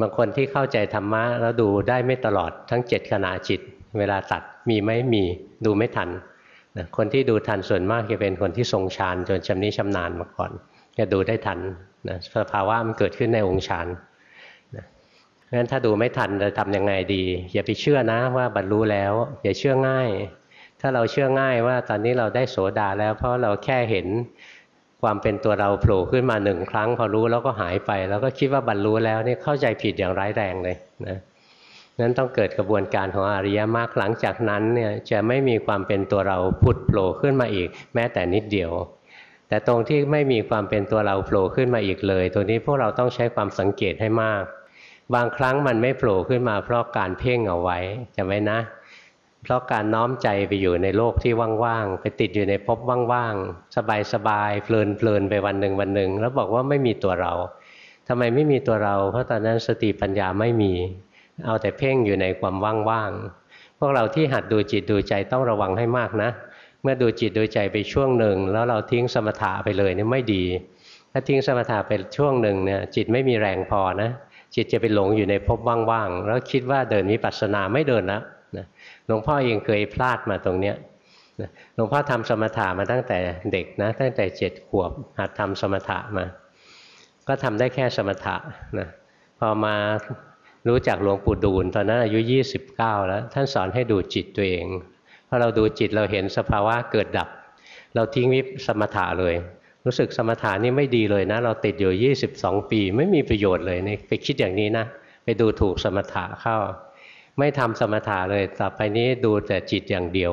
บางคนที่เข้าใจธรรมะแล้วดูได้ไม่ตลอดทั้งเจ็ดขณะจิต เวลาตัดมีไหมมีดูไม่ทัน นะคนที่ดูทันส่วนมากจะเป็นคนที่ทรงฌานจนชำนิชำนาญมาก่อนจะดูได้ทันนะสภาวะมันเกิดขึ้นในองค์ฌานนะงั้นถ้าดูไม่ทันจะทำยังไงดี อย่าไปเชื่อนะว่าบรรลุแล้ว อย่าเชื่อง่าย ถ้าเราเชื่อง่ายว่าตอนนี้เราได้โสดาแล้ว เพราะเราแค่เห็นความเป็นตัวเราโผล่ขึ้นมาหนึ่งครั้ง พอรู้แล้วก็หายไป แล้วก็คิดว่าบรรลุแล้วนี่เข้าใจผิดอย่างร้ายแรงเลยนะ นั้นต้องเกิดกระบวนการของอริยมรรคหลังจากนั้นเนี่ยจะไม่มีความเป็นตัวเราผุดโผล่ขึ้นมาอีก แม้แต่นิดเดียว แต่ตรงที่ไม่มีความเป็นตัวเราโผล่ขึ้นมาอีกเลย ตัวนี้พวกเราต้องใช้ความสังเกตให้มาก บางครั้งมันไม่โผล่ขึ้นมาเพราะการเพ่งเอาไว้จำไว้นะ เพราะการน้อมใจไปอยู่ในโลกที่ว่างๆไปติดอยู่ในภพว่างๆสบายๆเพลินๆไปวันหนึ่งวันหนึ่งแล้วบอกว่าไม่มีตัวเราทำไมไม่มีตัวเรา เพราะตอนนั้นสติปัญญาไม่มี เอาแต่เพ่งอยู่ในความว่างๆพวกเราที่หัดดูจิตดูใจต้องระวังให้มากนะ เมื่อดูจิตดูใจไปช่วงหนึ่ง แล้วเราทิ้งสมถะไปเลยนี่ไม่ดี ถ้าทิ้งสมถะไปช่วงหนึ่งเนี่ยจิตไม่มีแรงพอนะ จิตจะไปหลงอยู่ในภพว่างๆแล้วคิดว่าเดินวิปัสสนาไม่เดินแล้วนะหลวงพ่อเองเคยพลาดมาตรงเนี้ยหลวงพ่อทำสมถะมาตั้งแต่เด็กนะ ตั้งแต่เจ็ดขวบหัดทำสมถะมา ก็ทำได้แค่สมถะนะพอมา รู้จักหลวงปู่ดูลตอนนั้นอายุ 29 แล้ว ท่านสอนให้ดูจิตตัวเองพอเราดูจิตเราเห็นสภาวะเกิดดับ เราทิ้งวิปสมถะเลย รู้สึกสมถะนี่ไม่ดีเลยนะ เราติดอยู่ 22 ปี ไม่มีประโยชน์เลยนี่ไปคิดอย่างนี้นะ ไปดูถูกสมถะเข้า ไม่ทำสมถะเลยต่อไปนี้ดูแต่จิตอย่างเดียว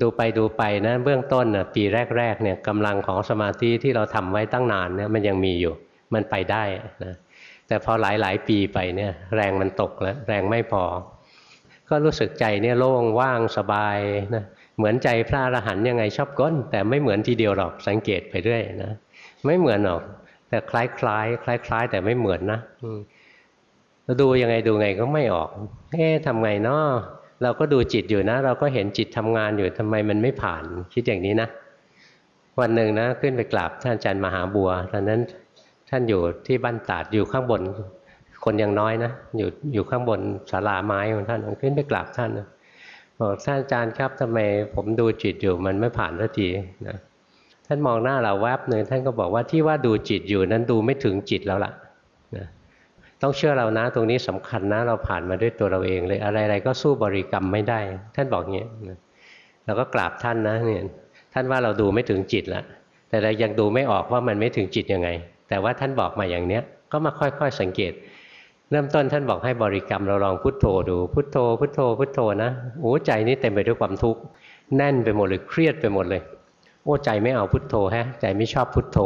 ดูไปดูไปนะเบื้องต้นนะปีแรกๆเนี่ยกำลังของสมาธิที่เราทำไว้ตั้งนานเนี่ยมันยังมีอยู่ มันไปได้นะ แต่พอหลายๆ ปีไปเนี่ยแรงมันตกแล้วแรงไม่พอ ก็รู้สึกใจเนี่ยโล่งว่างสบายนะเหมือนใจพระอรหันต์ยังไงชอบก้น แต่ไม่เหมือนทีเดียวหรอกสังเกตไปเรื่อยนะไม่เหมือนหรอก แต่คล้ายคล้ายคล้ายคล้ายแต่ไม่เหมือนนะเราดูยังไงดูไงก็ไม่ออกเอ๊ะทำไงเนาะเราก็ดูจิตอยู่นะ เราก็เห็นจิตทำงานอยู่ทำไมมันไม่ผ่านคิดอย่างนี้นะวันหนึ่งนะขึ้นไปกราบท่านอาจารย์มหาบัวตอนนั้น ท่านอยู่ที่บ้านตาดอยู่ข้างบน คนยังน้อยนะอยู่อยู่ข้างบนศาลาไม้ของท่านขึ้นไปกราบท่านบอกท่านอาจารย์ครับทำไมผมดูจิตอยู่มันไม่ผ่านสักทีนะท่านมองหน้าเราแวบหนึ่งท่านก็บอกว่าที่ว่าดูจิตอยู่นั้นดูไม่ถึงจิตแล้วล่ะนะต้องเชื่อเรานะตรงนี้สำคัญนะเราผ่านมาด้วยตัวเราเองเลยอะไรๆก็สู้บริกรรมไม่ได้ ท่านบอกอย่างนี้เราก็กราบท่านนะเนี่ยท่านว่าเราดูไม่ถึงจิตแล้วแต่เรายังดูไม่ออกว่ามันไม่ถึงจิตยังไง แต่ว่าท่านบอกมาอย่างเนี้ยก็มาค่อยๆสังเกต เริ่มต้นท่านบอกให้บริกรรมเราลองพุทโธดูพุทโธ พุทโธ พุทโธนะโอ้ใจนี้เต็มไปด้วยความทุกข์แน่นไปหมดเลยเครียดไปหมดเลย โอ้ใจไม่เอาพุทโธฮะ ใจไม่ชอบพุทโธ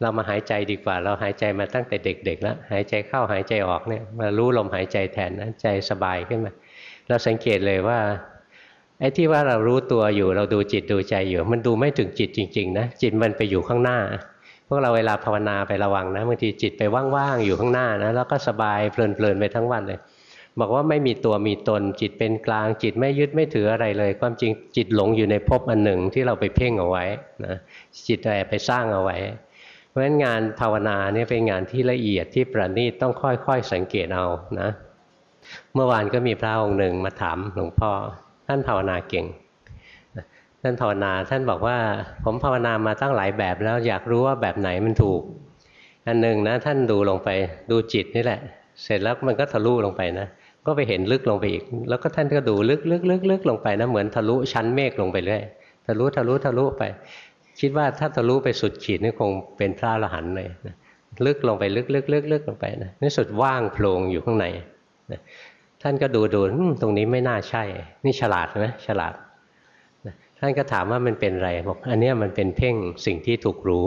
เรามาหายใจดีกว่า เราหายใจมาตั้งแต่เด็กๆแล้วหายใจเข้าหายใจออกเนี่ยมารู้ลมหายใจแทนนะใจสบายขึ้นมา เราสังเกตเลยว่าไอ้ที่ว่าเรารู้ตัวอยู่เราดูจิตดูใจอยู่ มันดูไม่ถึงจิตจริง ๆ นะจิตมันไปอยู่ข้างหน้า วกเราเวลาภาวนาไประวังนะบางทีจิตไปว่างๆอยู่ข้างหน้านะแล้วก็สบายเพลินๆไปทั้งวันเลย บอกว่าไม่มีตัวมีตนจิตเป็นกลางจิตไม่ยึดไม่ถืออะไรเลย ความจริงจิตหลงอยู่ในภพอันหนึ่งที่เราไปเพ่งเอาไว้นะจิตแอบไปสร้างเอาไว้ เพราะฉะนั้นงานภาวนาเนี่ยเป็นงานที่ละเอียดที่ประณีตต้องค่อยๆสังเกตเอานะ เมื่อวานก็มีพระองค์หนึ่งมาถามหลวงพ่อท่านภาวนาเก่ง ท่านภาวนาท่านบอกว่า ผมภาวนามาตั้งหลายแบบแล้วอยากรู้ว่าแบบไหนมันถูก อันหนึ่งนะท่านดูลงไปดูจิตนี่แหละ เสร็จแล้วมันก็ทะลุลงไปนะก็ไปเห็นลึกลงไปอีก แล้วก็ท่านก็ดูลึกลึกลึกลึกลงไปนะเหมือนทะลุชั้นเมฆลงไปเรื่อยทะลุทะลุทะลุไป คิดว่าถ้าทะลุไปสุดขีดนี่คงเป็นพระอรหันต์เลยนะลึกลงไปลึกลึกลึกลึกลงไปนะนี่สุดว่างโพลงอยู่ข้างในนะท่านก็ดูดูตรงนี้ไม่น่าใช่ นี่ฉลาดไหมฉลาด ท่านก็ถามว่ามันเป็นอะไรบอกอันนี้มันเป็นเพ่งสิ่งที่ถูกรู้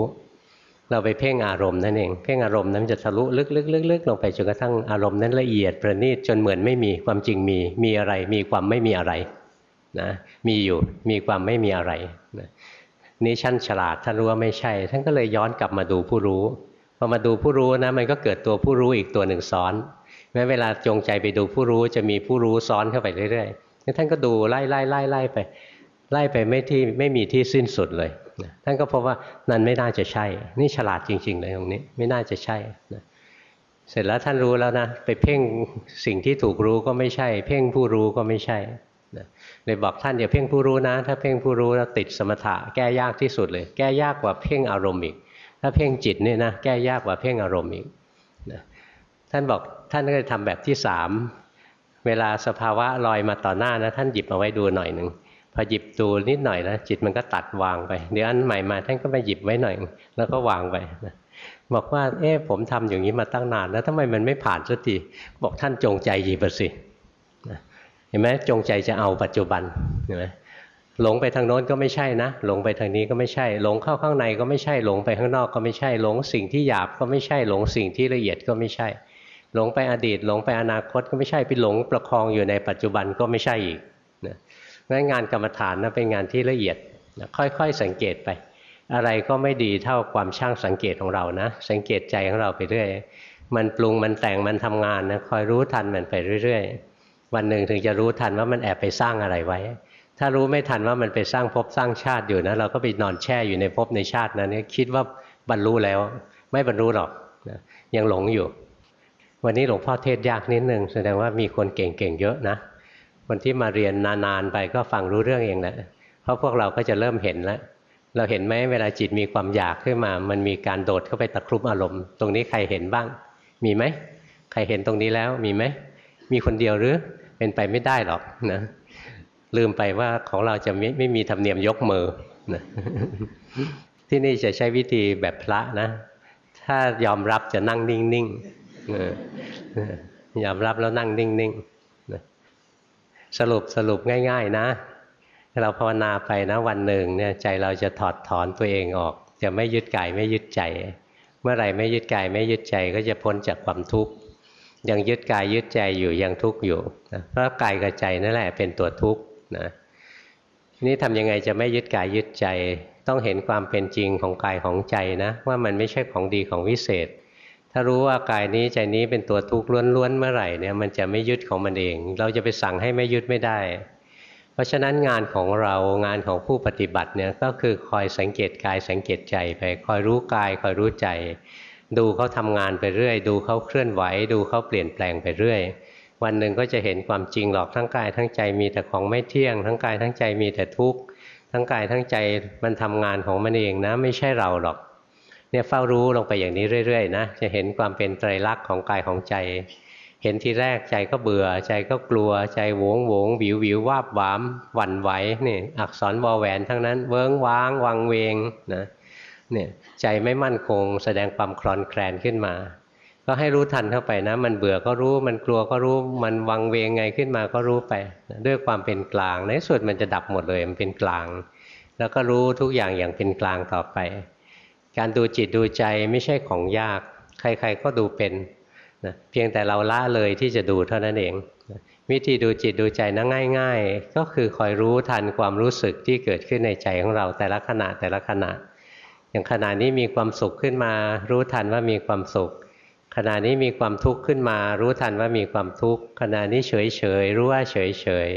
เราไปเพ่งอารมณ์นั่นเองเพ่งอารมณ์นั้นจะทะลุลึกๆๆลงไปจนกระทั่งอารมณ์นั้นละเอียดประณีตจนเหมือนไม่มีความจริงมีมีอะไร มีความไม่มีอะไรนะมีอยู่มีความไม่มีอะไรนะนี่ชั้นฉลาดท่านรู้ว่าไม่ใช่ ท่านก็เลยย้อนกลับมาดูผู้รู้พอมาดูผู้รู้นะมันก็เกิดตัวผู้รู้อีกตัวหนึ่งซ้อนแม้เวลาจงใจไปดูผู้รู้จะมีผู้รู้ซ้อนเข้าไปเรื่อยๆท่านก็ดูไล่ไล่ไล่ไล่ไป ไล่ไปไม่ที่ไม่มีที่สิ้นสุดเลยท่านก็พบว่านั่นไม่น่าจะใช่ นี่ฉลาดจริง ๆ เลยตรงนี้ไม่น่าจะใช่นะเสร็จแล้วท่านรู้แล้วนะไปเพ่งสิ่งที่ถูกรู้ก็ไม่ใช่ เพ่งผู้รู้ก็ไม่ใช่เลยบอกท่านอย่าเพ่งผู้รู้นะ ถ้าเพ่งผู้รู้แล้วติดสมถะแก้ยากที่สุดเลย แก้ยากกว่าเพ่งอารมณ์อีก ถ้าเพ่งจิตนี่นะแก้ยากกว่าเพ่งอารมณ์อีกนะท่านบอกท่านก็จะทำแบบที่สามเวลาสภาวะลอยมาต่อหน้านะท่านหยิบเอาไว้ดูหน่อยหนึ่ง พอหยิบดูนิดหน่อยนะจิตมันก็ตัดวางไปเดี๋ยวอันใหม่มาท่านก็มาหยิบไว้หน่อย แล้วก็วางไปบอกว่า เอ๊ะผมทำอย่างนี้มาตั้งนาน แล้วทำไมมันไม่ผ่านสักทีบอกท่านจงใจหยิบสิเห็นไหมจงใจจะเอาปัจจุบันเห็นไหมหลงไปทางโน้นก็ไม่ใช่นะหลงไปทางนี้ก็ไม่ใช่ หลงเข้าข้างในก็ไม่ใช่หลงไปข้างนอกก็ไม่ใช่ หลงสิ่งที่หยาบก็ไม่ใช่หลงสิ่งที่ละเอียดก็ไม่ใช่ หลงไปอดีต หลงไปอนาคตก็ไม่ใช่ไปหลงประคองอยู่ในปัจจุบันก็ไม่ใช่อีก นะงั้นงานกรรมฐานนะเป็นงานที่ละเอียดนะค่อยๆ สังเกตไป อะไรก็ไม่ดีเท่าความช่างสังเกตของเรานะ สังเกตใจของเราไปเรื่อย มันปรุงมันแต่งมันทำงานนะคอยรู้ทันมันไปเรื่อยๆ วันหนึ่งถึงจะรู้ทันว่ามันแอบไปสร้างอะไรไว้ ถ้ารู้ไม่ทันว่ามันไปสร้างภพสร้างชาติอยู่นะ เราก็ไปนอนแช่อยู่ในภพในชาตินั้นคิดว่าบรรลุแล้วไม่บรรลุหรอกนะยังหลงอยู่ วันนี้หลวงพ่อเทศยากนิดนึงแสดงว่ามีคนเก่งๆเยอะนะ คนที่มาเรียนนานๆไปก็ฟังรู้เรื่องเองแหละเพราะพวกเราก็จะเริ่มเห็นแล้ว เราเห็นไหมเวลาจิตมีความอยากขึ้นมา มันมีการโดดเข้าไปตะครุบอารมณ์ ตรงนี้ใครเห็นบ้าง มีไหมใครเห็นตรงนี้แล้วมีไหมมีคนเดียวหรือเป็นไปไม่ได้หรอกนะลืมไปว่าของเราจะไม่ไม่มีธรรมเนียมยกมือนะที่นี่จะใช้วิธีแบบพระนะ ถ้ายอมรับจะนั่งนิ่งๆยอมรับแล้วนั่งนิ่งๆ สรุปสรุปง่าย ๆ นะเราภาวนาไปนะวันหนึ่งเนี่ยใจเราจะถอดถอนตัวเองออก จะไม่ยึดกายไม่ยึดใจ เมื่อไหร่ไม่ยึดกายไม่ยึดใจก็จะพ้นจากความทุกข์ยังยึดกายยึดใจอยู่ยังทุกข์อยู่นะเพราะกายกับใจนั่นแหละเป็นตัวทุกข์นะนี่ทำยังไงจะไม่ยึดกายยึดใจ ต้องเห็นความเป็นจริงของกายของใจนะ ว่ามันไม่ใช่ของดีของวิเศษ ถ้ารู้ว่ากายนี้ใจนี้เป็นตัวทุกข์ล้วนๆเมื่อไหร่เนี่ยมันจะไม่ยึดของมันเอง เราจะไปสั่งให้ไม่ยึดไม่ได้ เพราะฉะนั้นงานของเรางานของผู้ปฏิบัติเนี่ยก็คือคอยสังเกตกายสังเกตใจไป คอยรู้กายคอยรู้ใจ ดูเขาทำงานไปเรื่อย ดูเขาเคลื่อนไหว ดูเขาเปลี่ยนแปลงไปเรื่อย วันหนึ่งก็จะเห็นความจริงหรอกทั้งกายทั้งใจมีแต่ของไม่เที่ยง ทั้งกายทั้งใจมีแต่ทุกข์ทั้งกายทั้งใจมันทำงานของมันเองนะไม่ใช่เราหรอก เนี่ยเฝ้ารู้ลงไปอย่างนี้เรื่อยๆนะจะเห็นความเป็นไตรลักษณ์ของกายของใจ เห็นทีแรกใจก็เบื่อ ใจก็กลัวใจโวงโวงวิววิววาบหวามหวั่นไหวนี่อักษรวอแหวนทั้งนั้น เวิ้งว้างวังเวงนะเนี่ยใจไม่มั่นคงแสดงความคลอนแคลนขึ้นมา ก็ให้รู้ทันเข้าไปนะ มันเบื่อก็รู้มันกลัวก็รู้มันวังเวงไงขึ้นมาก็รู้ไป ด้วยความเป็นกลางในสุดมันจะดับหมดเลยมันเป็นกลาง แล้วก็รู้ทุกอย่างอย่างเป็นกลางต่อไป การดูจิตดูใจไม่ใช่ของยาก ใครๆก็ดูเป็นนะเพียงแต่เราละเลยที่จะดูเท่านั้นเองนะวิธีดูจิตดูใจนะง่าย ๆ ก็คือคอยรู้ทันความรู้สึกที่เกิดขึ้นในใจของเราแต่ละขณะแต่ละขณะ อย่างขณะนี้มีความสุขขึ้นมา รู้ทันว่ามีความสุข ขณะนี้มีความทุกข์ขึ้นมา รู้ทันว่ามีความทุกข์ขณะนี้เฉยเฉยรู้ว่าเฉยเฉย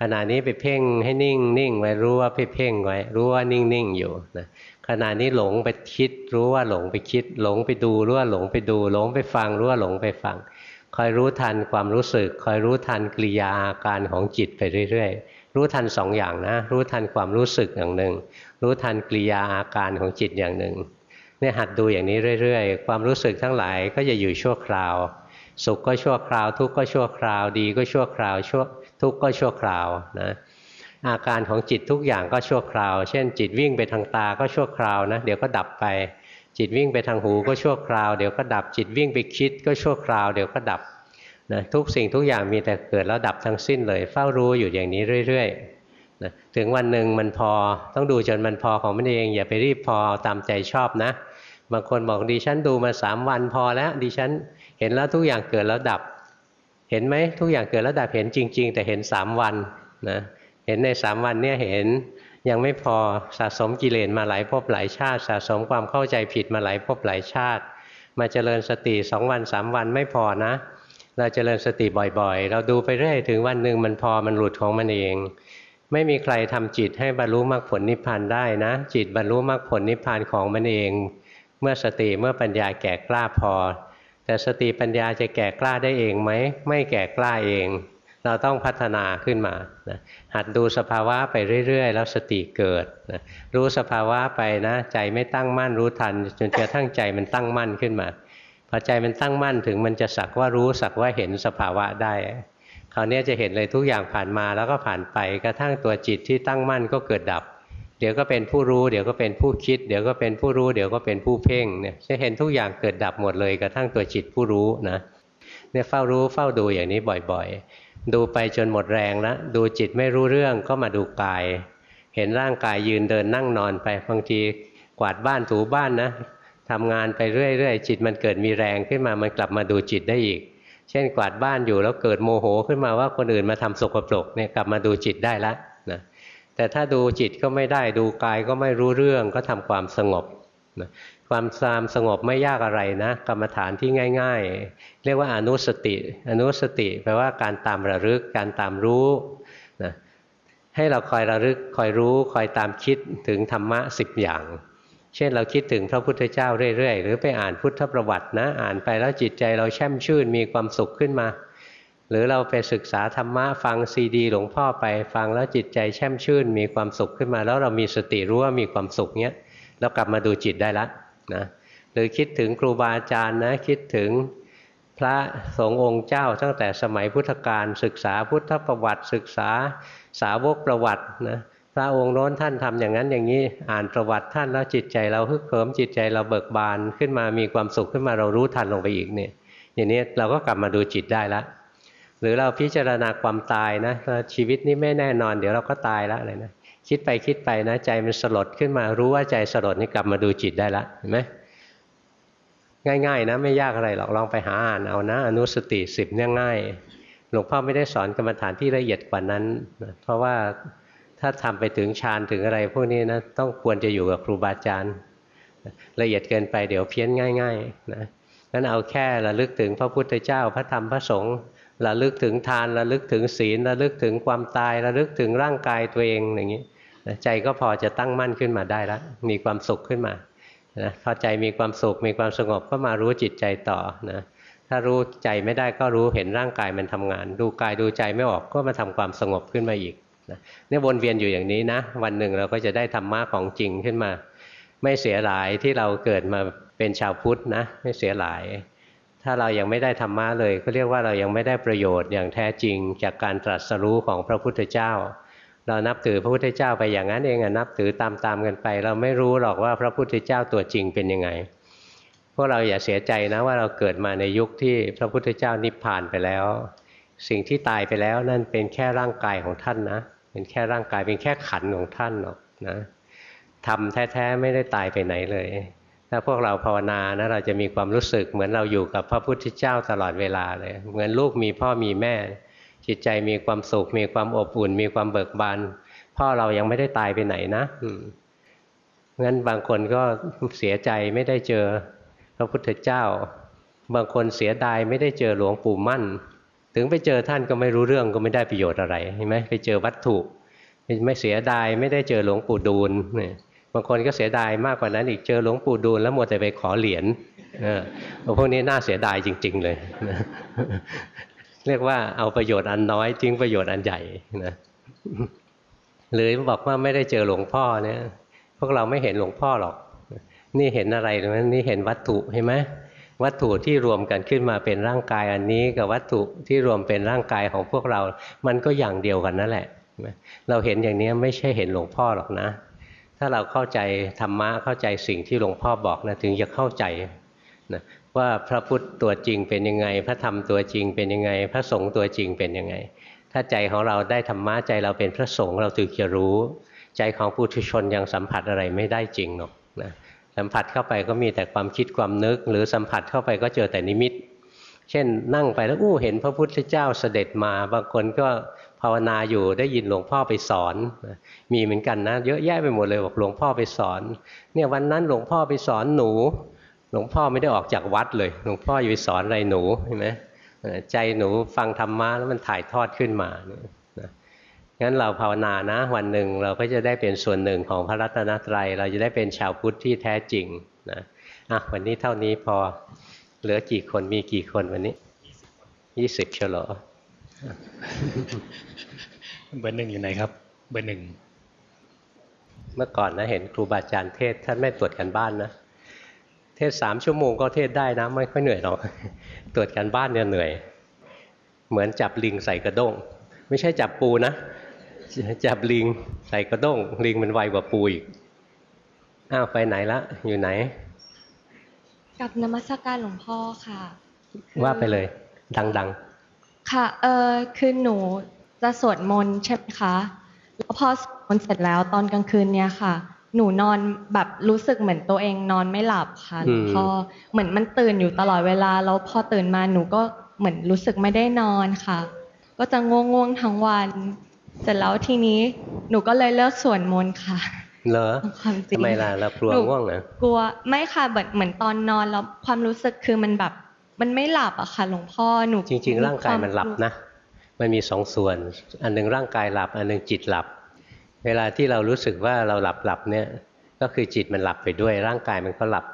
ขณะนี้ไปเพ่งให้นิ่งนิ่งไว้รู้ว่าไปเพ่งไว้ รู้ว่านิ่งนิ่งอยู่นะ ขณะนี้หลงไปคิดรู้ว่าหลงไปคิด หลงไปดูรู้ว่าหลงไปดู หลงไปฟังรู้ว่าหลงไปฟัง คอยรู้ทันความรู้สึก คอยรู้ทันกิริยาอาการของจิตไปเรื่อยๆ รู้ทันสองอย่างนะ รู้ทันความรู้สึกอย่างหนึ่ง รู้ทันกิริยาอาการของจิตอย่างหนึ่งเนี่ยหัดดูอย่างนี้เรื่อยๆ ความรู้สึกทั้งหลายก็จะอยู่ชั่วคราว สุขก็ชั่วคราว ทุกข์ก็ชั่วคราว ดีก็ชั่วคราวชั่วทุกข์ก็ชั่วคราวนะ อาการของจิตทุกอย่างก็ชั่วคราว เช่น จิตวิ่งไปทางตาก็ชั่วคราวนะ เดี๋ยวก็ดับไป จิตวิ่งไปทางหูก็ชั่วคราว เดี๋ยวก็ดับ จิตวิ่งไปคิดก็ชั่วคราว เดี๋ยวก็ดับนะทุกสิ่งทุกอย่างมีแต่เกิดแล้วดับทั้งสิ้นเลย เฝ้ารู้อยู่อย่างนี้เรื่อยๆนะถึงวันหนึ่งมันพอต้องดูจนมันพอของมันเอง อย่าไปรีบพอตามใจชอบนะ บางคนบอกดิฉันดูมาสามวันพอแล้วดิฉันเห็นแล้วทุกอย่างเกิดแล้วดับ เห็นไหมทุกอย่างเกิดแล้วดับเห็นจริง ๆ แต่เห็นสามวันนะ ห็นในสามวันเนี่ยเห็นยังไม่พอสะสมกิเลสมาหลายภพหลายชาติ สะสมความเข้าใจผิดมาหลายภพหลายชาติ มาเจริญสติสองวันสามวันไม่พอนะ เราเจริญสติบ่อยๆ เราดูไปเรื่อยถึงวันหนึ่งมันพอมันหลุดของมันเอง ไม่มีใครทำจิตให้บรรลุมรรคผลนิพพานได้นะ จิตบรรลุมรรคผลนิพพานของมันเอง เมื่อสติเมื่อปัญญาแก่กล้าพอ แต่สติปัญญาจะแก่กล้าได้เองไหมไม่แก่กล้าเอง เราต้องพัฒนาขึ้นมานะหัดดูสภาวะไปเรื่อย ๆ แล้วสติเกิดนะรู้สภาวะไปนะใจไม่ตั้งมั่นรู้ทัน จนกระทั่งใจมันตั้งมั่นขึ้นมาพอใจมันตั้งมั่นถึงมันจะสักว่ารู้สักว่าเห็นสภาวะได้คราวนี้จะเห็นเลยทุกอย่างผ่านมาแล้วก็ผ่านไปกระทั่งตัวจิตที่ตั้งมั่นก็เกิดดับ เดี๋ยวก็เป็นผู้รู้ เดี๋ยวก็เป็นผู้คิด เดี๋ยวก็เป็นผู้รู้ เดี๋ยวก็เป็นผู้เพ่งเนี่ยจะเห็นทุกอย่างเกิดดับหมดเลย กระทั่งตัวจิตผู้รู้นะเนี่ยเฝ้ารู้เฝ้าดูอย่างนี้บ่อย ๆ ดูไปจนหมดแรงแล้วดูจิตไม่รู้เรื่องก็มาดูกาย เห็นร่างกายยืนเดินนั่งนอนไปบางทีกวาดบ้านถูบ้านนะทำงานไปเรื่อยๆจิตมันเกิดมีแรงขึ้นมามันกลับมาดูจิตได้อีก เช่นกวาดบ้านอยู่แล้วเกิดโมโหขึ้นมาว่าคนอื่นมาทำสกปรกเนี่ยกลับมาดูจิตได้แล้วแต่ถ้าดูจิตก็ไม่ได้ดูกายก็ไม่รู้เรื่องก็ทำความสงบนะความสามสงบไม่ยากอะไรนะ กรรมฐานที่ง่าย เรียกว่าอนุสติ อนุสติแปลว่าการตามระลึก การตามรู้นะให้เราคอยระลึกคอยรู้คอยตามคิดถึงธรรมะสิบอย่าง เช่นเราคิดถึงพระพุทธเจ้าเรื่อยๆ หรือไปอ่านพุทธประวัตินะ อ่านไปแล้วจิตใจเราแช่มชื่นมีความสุขขึ้นมา หรือเราไปศึกษาธรรมะฟังซีดี หลวงพ่อไปฟังแล้วจิตใจแช่มชื่น มีความสุขขึ้นมา แล้วเรามีสติรู้ว่ามีความสุขเนี้ยเรากลับมาดูจิตได้ละนะหรือคิดถึงครูบาอาจารย์นะคิดถึง พระสงฆ์องค์เจ้าตั้งแต่สมัยพุทธกาลศึกษาพุทธประวัติศึกษาสาวกประวัตินะพระองค์โน้นท่านทำอย่างนั้นอย่างนี้อ่านประวัติท่านแล้วจิตใจเราฮึกเหิมจิตใจเราเบิกบานขึ้นมามีความสุขขึ้นมาเรารู้ทันลงไปอีกเนี่ยอย่างนี้เราก็กลับมาดูจิตได้ล้วหรือเราพิจารณาความตายนะชีวิตนี้ไม่แน่นอนเดี๋ยวเราก็ตายล้วอะไรนะคิดไปคิดไปนะใจมันสลดขึ้นมารู้ว่าใจสลดนี่กลับมาดูจิตได้ละเห็นไหม ง่ายๆนะไม่ยากอะไรหรอกลองไปหาอ่านเอานะ อนุสติสิบเนี่ยง่ายหลวงพ่อไม่ได้สอนกรรมฐานที่ละเอียดกว่านั้นนะเพราะว่าถ้าทำไปถึงฌานถึงอะไร พวกนี้นะต้องควรจะอยู่กับครูบาอาจารย์ละเอียดเกินไปเดี๋ยวเพี้ยนง่ายๆนะนั้นเอาแค่ระลึกถึงพระพุทธเจ้าพระธรรมพระสงฆ์ระลึกถึงทานระลึกถึงศีลระลึกถึงความตายระลึกถึงร่างกายตัวเองอย่างนี้ใจก็พอจะตั้งมั่นขึ้นมาได้แล้วมีความสุขขึ้นมา นะพอใจมีความสุขมีความสงบก็มารู้จิตใจต่อนะถ้ารู้ใจไม่ได้ก็รู้เห็นร่างกายมันทำงาน ดูกายดูใจไม่ออกก็มาทำความสงบขึ้นมาอีกนะเนี่ยวนเวียนอยู่อย่างนี้นะ วันหนึ่งเราก็จะได้ธรรมะของจริงขึ้นมา ไม่เสียหลายที่เราเกิดมาเป็นชาวพุทธนะไม่เสียหลาย ถ้าเรายังไม่ได้ธรรมะเลย ก็เรียกว่าเรายังไม่ได้ประโยชน์อย่างแท้จริง จากการตรัสรู้ของพระพุทธเจ้า เรานับถือพระพุทธเจ้าไปอย่างนั้นเองนับถือตามๆกันไป เราไม่รู้หรอกว่าพระพุทธเจ้าตัวจริงเป็นยังไง พวกเราอย่าเสียใจนะว่าเราเกิดมาในยุคที่พระพุทธเจ้านิพพานไปแล้ว สิ่งที่ตายไปแล้วนั่นเป็นแค่ร่างกายของท่านนะ เป็นแค่ร่างกายเป็นแค่ขันของท่านหรอกนะทำแท้ๆไม่ได้ตายไปไหนเลย ถ้าพวกเราภาวนานะเราจะมีความรู้สึกเหมือนเราอยู่กับพระพุทธเจ้าตลอดเวลาเลย เหมือนลูกมีพ่อมีแม่ จิตใจมีความสุข มีความอบอุ่น มีความเบิกบานพ่อเรายังไม่ได้ตายไปไหนนะงั้นบางคนก็เสียใจไม่ได้เจอพระพุทธเจ้า บางคนเสียดายไม่ได้เจอหลวงปู่มั่น ถึงไปเจอท่านก็ไม่รู้เรื่องก็ไม่ได้ประโยชน์อะไรเห็นไหมไปเจอวัตถุไม่เสียดายไม่ได้เจอหลวงปู่ดูลบางคนก็เสียดายมากกว่านั้นอีกเจอหลวงปู่ดูลแล้วหมดแต่ไปขอเหรียญเออพวกนี้น่าเสียดายจริง ๆ เลย เรียกว่าเอาประโยชน์อันน้อยทิ้งประโยชน์อันใหญ่นะหรือบอกว่าไม่ได้เจอหลวงพ่อเนี่ย พวกเราไม่เห็นหลวงพ่อหรอก นี่เห็นอะไรนี่เห็นวัตถุเห็นไหมวัตถุที่รวมกันขึ้นมาเป็นร่างกายอันนี้ กับวัตถุที่รวมเป็นร่างกายของพวกเรา มันก็อย่างเดียวกันนั่นแหละ เราเห็นอย่างนี้ไม่ใช่เห็นหลวงพ่อหรอกนะ ถ้าเราเข้าใจธรรมะเข้าใจสิ่งที่หลวงพ่อบอกนะถึงจะเข้าใจนะ ว่าพระพุทธตัวจริงเป็นยังไง พระธรรมตัวจริงเป็นยังไง พระสงฆ์ตัวจริงเป็นยังไง ถ้าใจของเราได้ธรรมะใจเราเป็นพระสงฆ์เราถึงจะรู้ ใจของปุถุชนยังสัมผัสอะไรไม่ได้จริงหรอกนะสัมผัสเข้าไปก็มีแต่ความคิดความนึก หรือสัมผัสเข้าไปก็เจอแต่นิมิต เช่นนั่งไปแล้วอู้เห็นพระพุทธเจ้าเสด็จมาบางคนก็ภาวนาอยู่ได้ยินหลวงพ่อไปสอน มีเหมือนกันนะ เยอะแยะไปหมดเลยบอกหลวงพ่อไปสอนเนี่ยวันนั้นหลวงพ่อไปสอนหนู หลวงพ่อไม่ได้ออกจากวัดเลย หลวงพ่ออยู่ไปสอนอะไรหนูเห็นไหมใจหนูฟังธรรมะแล้วมันถ่ายทอดขึ้นมานะงั้นเราภาวนานะ วันหนึ่งเราก็จะได้เป็นส่วนหนึ่งของพระรัตนตรัย เราจะได้เป็นชาวพุทธที่แท้จริงนะอะวันนี้เท่านี้พอเหลือกี่คนมีกี่คนวันนี้ยี่สิบเฉลอเบอร์หนึ่งอยู่ไหนครับ เบอร์หนึ่งเมื่อก่อนนะเห็นครูบาอาจารย์เทศท่านไม่ตรวจกันบ้านนะ เทศสามชั่วโมงก็เทศได้นะ ไม่ค่อยเหนื่อยหรอกตรวจกันบ้านเนี่ยเหนื่อย เหมือนจับลิงใส่กระด้ง ไม่ใช่จับปูนะ จับลิงใส่กระด้ง ลิงมันไวกว่าปูอีกอ้าวไปไหนละ อยู่ไหน กับนมัสการหลวงพ่อค่ะคือว่าไปเลย ดังค่ะเออคือหนูจะสวดมนต์ใช่ไหมคะแล้วพอสวดมนต์เสร็จแล้วตอนกลางคืนเนี่ยค่ะ หนูนอนแบบรู้สึกเหมือนตัวเองนอนไม่หลับค่ะหลวงพ่อเหมือนมันตื่นอยู่ตลอดเวลา แล้วพอตื่นมาหนูก็เหมือนรู้สึกไม่ได้นอนค่ะ ก็จะง่วงง่วงๆทั้งวันเสร็จแล้วทีนี้หนูก็เลยเลิกสวดมนต์ค่ะๆเหรอความจริงทำไมล่ะเรากลัวหนูง่วงเหรอกลัวไม่ค่ะเหมือนเหมือนตอนนอนแล้วความรู้สึกคือมันแบบ มันไม่หลับอะค่ะหลวงพ่อหนูจริง ๆ ร่างกายมันหลับนะมันมีสองส่วน อันหนึ่งร่างกายหลับ อันหนึ่งจิตหลับ เวลาที่เรารู้สึกว่าเราหลับหลับเนี่ยก็คือจิตมันหลับไปด้วยร่างกายมันก็หลับ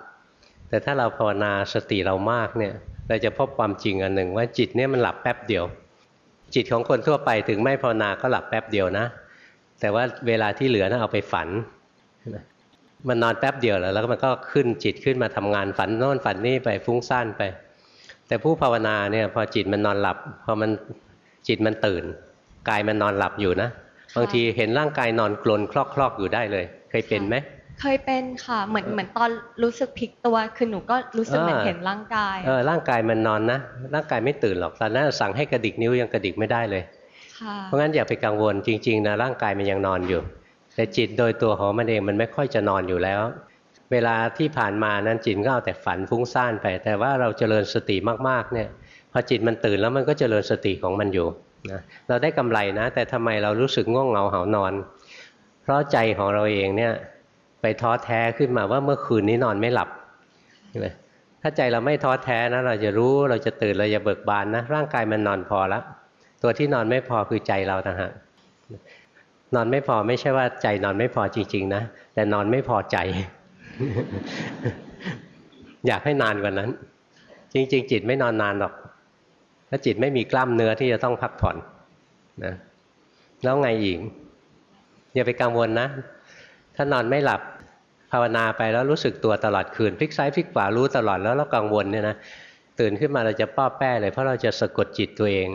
แต่ถ้าเราภาวนาสติเรามากเนี่ยเราจะพบความจริงอันหนึ่งว่าจิตเนี่ยมันหลับแป๊บเดียว จิตของคนทั่วไปถึงไม่ภาวนาก็หลับแป๊บเดียวนะ แต่ว่าเวลาที่เหลือนะเอาไปฝันมันนอนแป๊บเดียวแล้ว แล้วมันก็ขึ้นจิตขึ้นมาทำงานฝันโน่นฝันนี่ไปฟุ้งซ่านไป แต่ผู้ภาวนาเนี่ยพอจิตมันนอนหลับพอมันจิตมันตื่นกายมันนอนหลับอยู่นะ บางทีเห็นร่างกายนอนกลนคลอกๆอยู่ได้เลย เคยเป็นไหมเคยเป็นค่ะเหมือนเหมือนตอนรู้สึกพลิกตัวคือหนูก็รู้สึกเหมือนอ่าเห็นร่างกายเออร่างกายมันนอนนะร่างกายไม่ตื่นหรอกตอนนั้นสั่งให้กระดิกนิ้วยังกระดิกไม่ได้เลยค่ะเพราะงั้นอย่าไปกังวลจริงๆนะร่างกายมันยังนอนอยู่ แต่จิตโดยตัวของมันเองมันไม่ค่อยจะนอนอยู่แล้ว เวลาที่ผ่านมานั้นจิตก็เอาแต่ฝันฟุ้งซ่านไป แต่ว่าเราเจริญสติมากๆเนี่ยพอจิตมันตื่นแล้วมันก็เจริญสติของมันอยู่ นะเราได้กำไรนะ แต่ทำไมเรารู้สึกง่วงเหงาเหานอน เพราะใจของเราเองเนี่ยไปท้อแท้ขึ้นมาว่าเมื่อคืนนี้นอนไม่หลับใช่ไหมถ้าใจเราไม่ท้อแท้นะเราจะรู้เราจะตื่นเราจะเบิกบานนะร่างกายมันนอนพอแล้วตัวที่นอนไม่พอคือใจเราต่างหากนอนไม่พอไม่ใช่ว่าใจนอนไม่พอจริง ๆ นะ แต่นอนไม่พอใจ อยากให้นานกว่านั้น จริง ๆ จิตไม่นอนนานหรอก ถ้าจิตไม่มีกล้ามเนื้อที่จะต้องพักผ่อนนะแล้วไงอีกอย่าไปกังวลนะ ถ้านอนไม่หลับภาวนาไปแล้วรู้สึกตัวตลอดคืนพลิกซ้ายพลิกขวารู้ตลอดแล้วเรากังวลเนี่ยนะตื่นขึ้นมาเราจะป้อแป้เลย เพราะเราจะสะกดจิตตัวเอง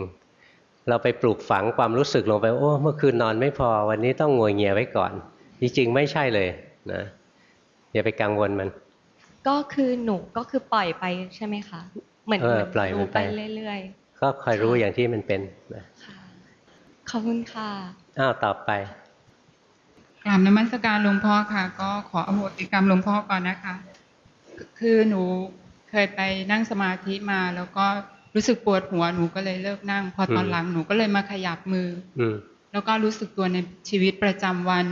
เราไปปลูกฝังความรู้สึกลงไปโอ้เมื่อคืนนอนไม่พอวันนี้ต้องงวยเงียไว้ก่อน จริงๆไม่ใช่เลยนะอย่าไปกังวลมัน ก็คือหนูก็คือปล่อยไปใช่ไหมคะ เหมือนเออเหมือนปล่อยมันรู้ไปไปเรื่อย ก็คอยรู้อย่างที่มันเป็นนะๆค่ะขอบคุณค่ะอ้าวต่อไปกราบนมัสการหลวงพ่อค่ะ ก็ขออโหสิกรรมหลวงพ่อก่อนนะคะ คือหนูเคยไปนั่งสมาธิมา แล้วก็รู้สึกปวดหัวหนูก็เลยเลิกนั่ง พอตอนอืมหลังหนูก็เลยมาขยับมือ อืมแล้วก็รู้สึกตัวในชีวิตประจำวัน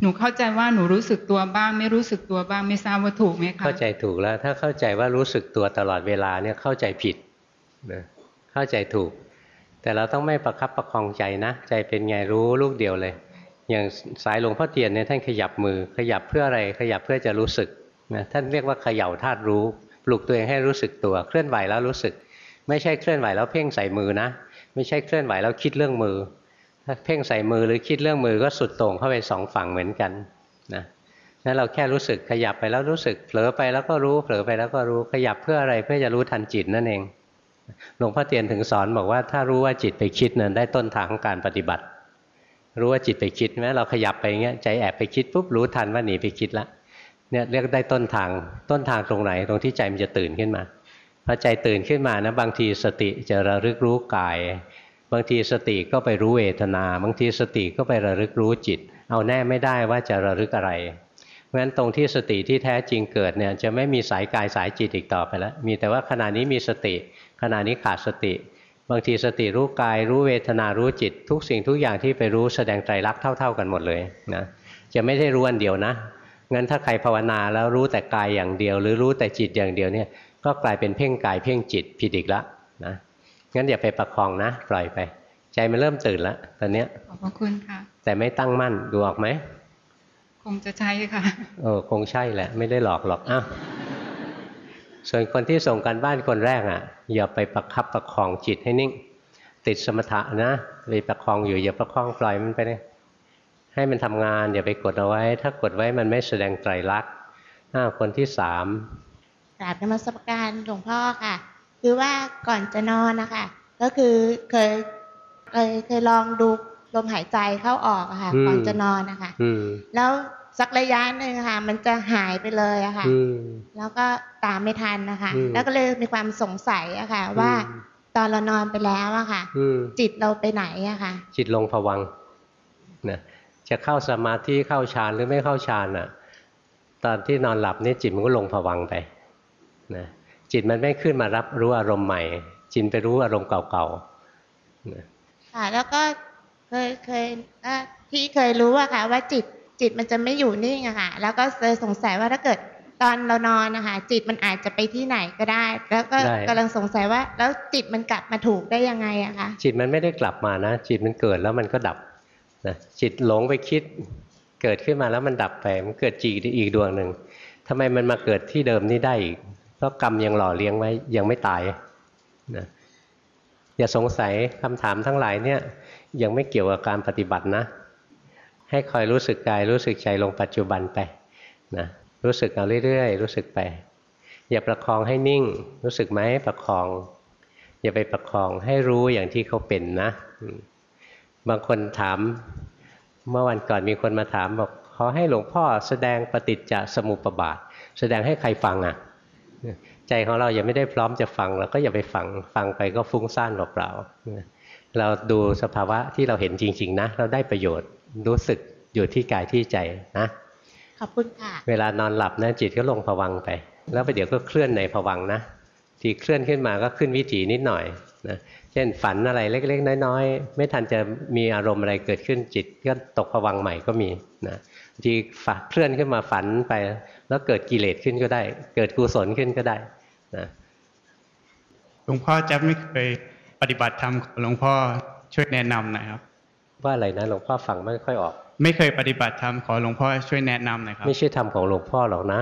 หนูเข้าใจว่าหนูรู้สึกตัวบ้าง ไม่รู้สึกตัวบ้างไม่ทราบว่าถูกไหมคะเข้าใจถูกแล้ว ถ้าเข้าใจว่ารู้สึกตัวตลอดเวลาเนี่ยเข้าใจผิดนะ เข้าใจถูก แต่เราต้องไม่ประคับประคองใจนะ ใจเป็นไงรู้ลูกเดียวเลย อย่างสายหลวงพ่อเตียนเนี่ยท่านขยับมือ ขยับเพื่ออะไร ขยับเพื่อจะรู้สึกนะท่านเรียกว่าเขย่าธาตุรู้ ปลุกตัวเองให้รู้สึกตัวเคลื่อนไหวแล้วรู้สึก ไม่ใช่เคลื่อนไหวแล้วเพ่งใส่มือนะ ไม่ใช่เคลื่อนไหวแล้วคิดเรื่องมือถ้าเพ่งใส่มือหรือคิดเรื่องมือก็สุดโต่งเข้าไปสองฝั่งเหมือนกันนะนั้นเราแค่รู้สึกขยับไปแล้วรู้สึก เผลอไปแล้วก็รู้ เผลอไปแล้วก็รู้ขยับเพื่ออะไรเพื่อจะรู้ทันจิตนั่นเอง หลวงพ่อเตียนถึงสอนบอกว่าถ้ารู้ว่าจิตไปคิดนั้นได้ต้นทางของการปฏิบัติ รู้ว่าจิตไปคิดไหมเราขยับไปอย่างเงี้ยใจแอบไปคิดปุ๊บรู้ทันว่าหนีไปคิดละเนี่ยเรียกได้ต้นทางต้นทางตรงไหนตรงที่ใจมันจะตื่นขึ้นมาพอใจตื่นขึ้นมานะบางทีสติจะระลึกรู้กาย บางทีสติก็ไปรู้เวทนา บางทีสติก็ไประลึกรู้จิต เอาแน่ไม่ได้ว่าจะระลึกอะไรเพราะฉะนั้นตรงที่สติที่แท้จริงเกิดเนี่ยจะไม่มีสายกายสายจิตอีกต่อไปแล้วมีแต่ว่าขณะนี้มีสติ ขณะนี้ขาดสติ บางทีสติรู้กาย รู้เวทนารู้จิต ทุกสิ่งทุกอย่างที่ไปรู้แสดงไตรลักษณ์เท่า ๆกันหมดเลยนะจะไม่ได้รู้อันเดียวนะงั้นถ้าใครภาวนาแล้วรู้แต่กายอย่างเดียว หรือรู้แต่จิตอย่างเดียวเนี่ยก็กลายเป็นเพ่งกายเพ่งจิตผิดอีกละนะงั้นอย่าไปประคองนะ ปล่อยไป ใจมันเริ่มตื่นแล้วตอนเนี้ยขอบพระคุณค่ะ แต่ไม่ตั้งมั่นดูออกไหมคงจะใช่ค่ะเออคงใช่แหละ ไม่ได้หลอกหรอกอ้าว ส่วนคนที่ส่งการบ้านคนแรกอะ อย่าไปประคับประคองจิตให้นิ่ง ติดสมถะนะไปประคองอยู่อย่าประคองปล่อยมันไปเลยให้มันทำงานอย่าไปกดเอาไว้ ถ้ากดไว้มันไม่แสดงไตรลักษณ์อ้าวคนที่สามกราบนมัสการหลวงพ่อค่ะ คือว่าก่อนจะนอนนะคะก็คือเคยเคยเคยลองดูลมหายใจเข้าออกอะค่ะก่อนจะนอนนะคะอืมแล้ว สักระยะหนึ่งค่ะ มันจะหายไปเลยอะค่ะอืมแล้วก็ตามไม่ทันนะคะอืมแล้วก็เลยมีความสงสัยอะค่ะ ว่าอืมตอนเรานอนไปแล้วอะค่ะอืมจิตเราไปไหนอะค่ะ จิตลงผวังค์นะจะเข้าสมาธิเข้าฌานหรือไม่เข้าฌานอะตอนที่นอนหลับนี่จิตมันก็ลงผวังค์ไปนะจิตมันไม่ขึ้นมารับรู้อารมณ์ใหม่ จิตไปรู้อารมณ์เก่าๆนะค่ะแล้วก็เคยเคยเอ่อที่เคยรู้อะค่ะ ว่าจิต จิตมันจะไม่อยู่นิ่งอะค่ะ แล้วก็เลยสงสัยว่าถ้าเกิดตอนเรานอนนะคะจิตมันอาจจะไปที่ไหนก็ได้ แล้วก็กำลังสงสัยว่า แล้วจิตมันกลับมาถูกได้ยังไงอะคะจิตมันไม่ได้กลับมานะ จิตมันเกิดแล้วมันก็ดับนะจิตหลงไปคิดเกิดขึ้นมาแล้วมันดับไปมันเกิดจีอีกดวงหนึ่งทำไมมันมาเกิดที่เดิมนี่ได้อีกเพราะกรรมยังหล่อเลี้ยงไว้ยังไม่ตายนะอย่าสงสัยคำถามทั้งหลายเนี่ยยังไม่เกี่ยวกับการปฏิบัตินะ ให้คอยรู้สึกกายรู้สึกใจลงปัจจุบันไปนะรู้สึกเอาเรื่อยๆ รู้สึกไป อย่าประคองให้นิ่ง รู้สึกไหมประคอง อย่าไปประคองให้รู้อย่างที่เขาเป็นนะ บางคนถาม เมื่อวันก่อนมีคนมาถามบอกขอให้หลวงพ่อแสดงปฏิจจสมุปบาท แสดงให้ใครฟังอะ ใจของเรายังไม่ได้พร้อมจะฟังเราก็อย่าไปฟังฟังไปก็ฟุ้งซ่านเปล่าๆเราดูสภาวะที่เราเห็นจริง ๆ นะ เราได้ประโยชน์ รู้สึกอยู่ที่กายที่ใจนะขอบคุณค่ะ เวลานอนหลับนะจิตก็ลงผวังค์ไป แล้วไปเดี๋ยวก็เคลื่อนในผวังค์นะทีเคลื่อนขึ้นมาก็ขึ้นวิถีนิดหน่อยนะเช่นฝันอะไรเล็ก ๆ น้อยๆ ไม่ทันจะมีอารมณ์อะไรเกิดขึ้นจิตก็ตกผวังค์ใหม่ก็มีนะทีฝันเคลื่อนขึ้นมาฝันไป แล้วเกิดกิเลสขึ้นก็ได้ เกิดกุศลขึ้นก็ได้นะหลวงพ่อจะไม่เคยปฏิบัติธรรมขอหลวงพ่อช่วยแนะนำหน่อยครับ ว่าอะไรนะหลวงพ่อฟังไม่ค่อยออก ไม่เคยปฏิบัติธรรมขอหลวงพ่อช่วยแนะนำหน่อยครับไม่ใช่ธรรมของหลวงพ่อหรอกนะ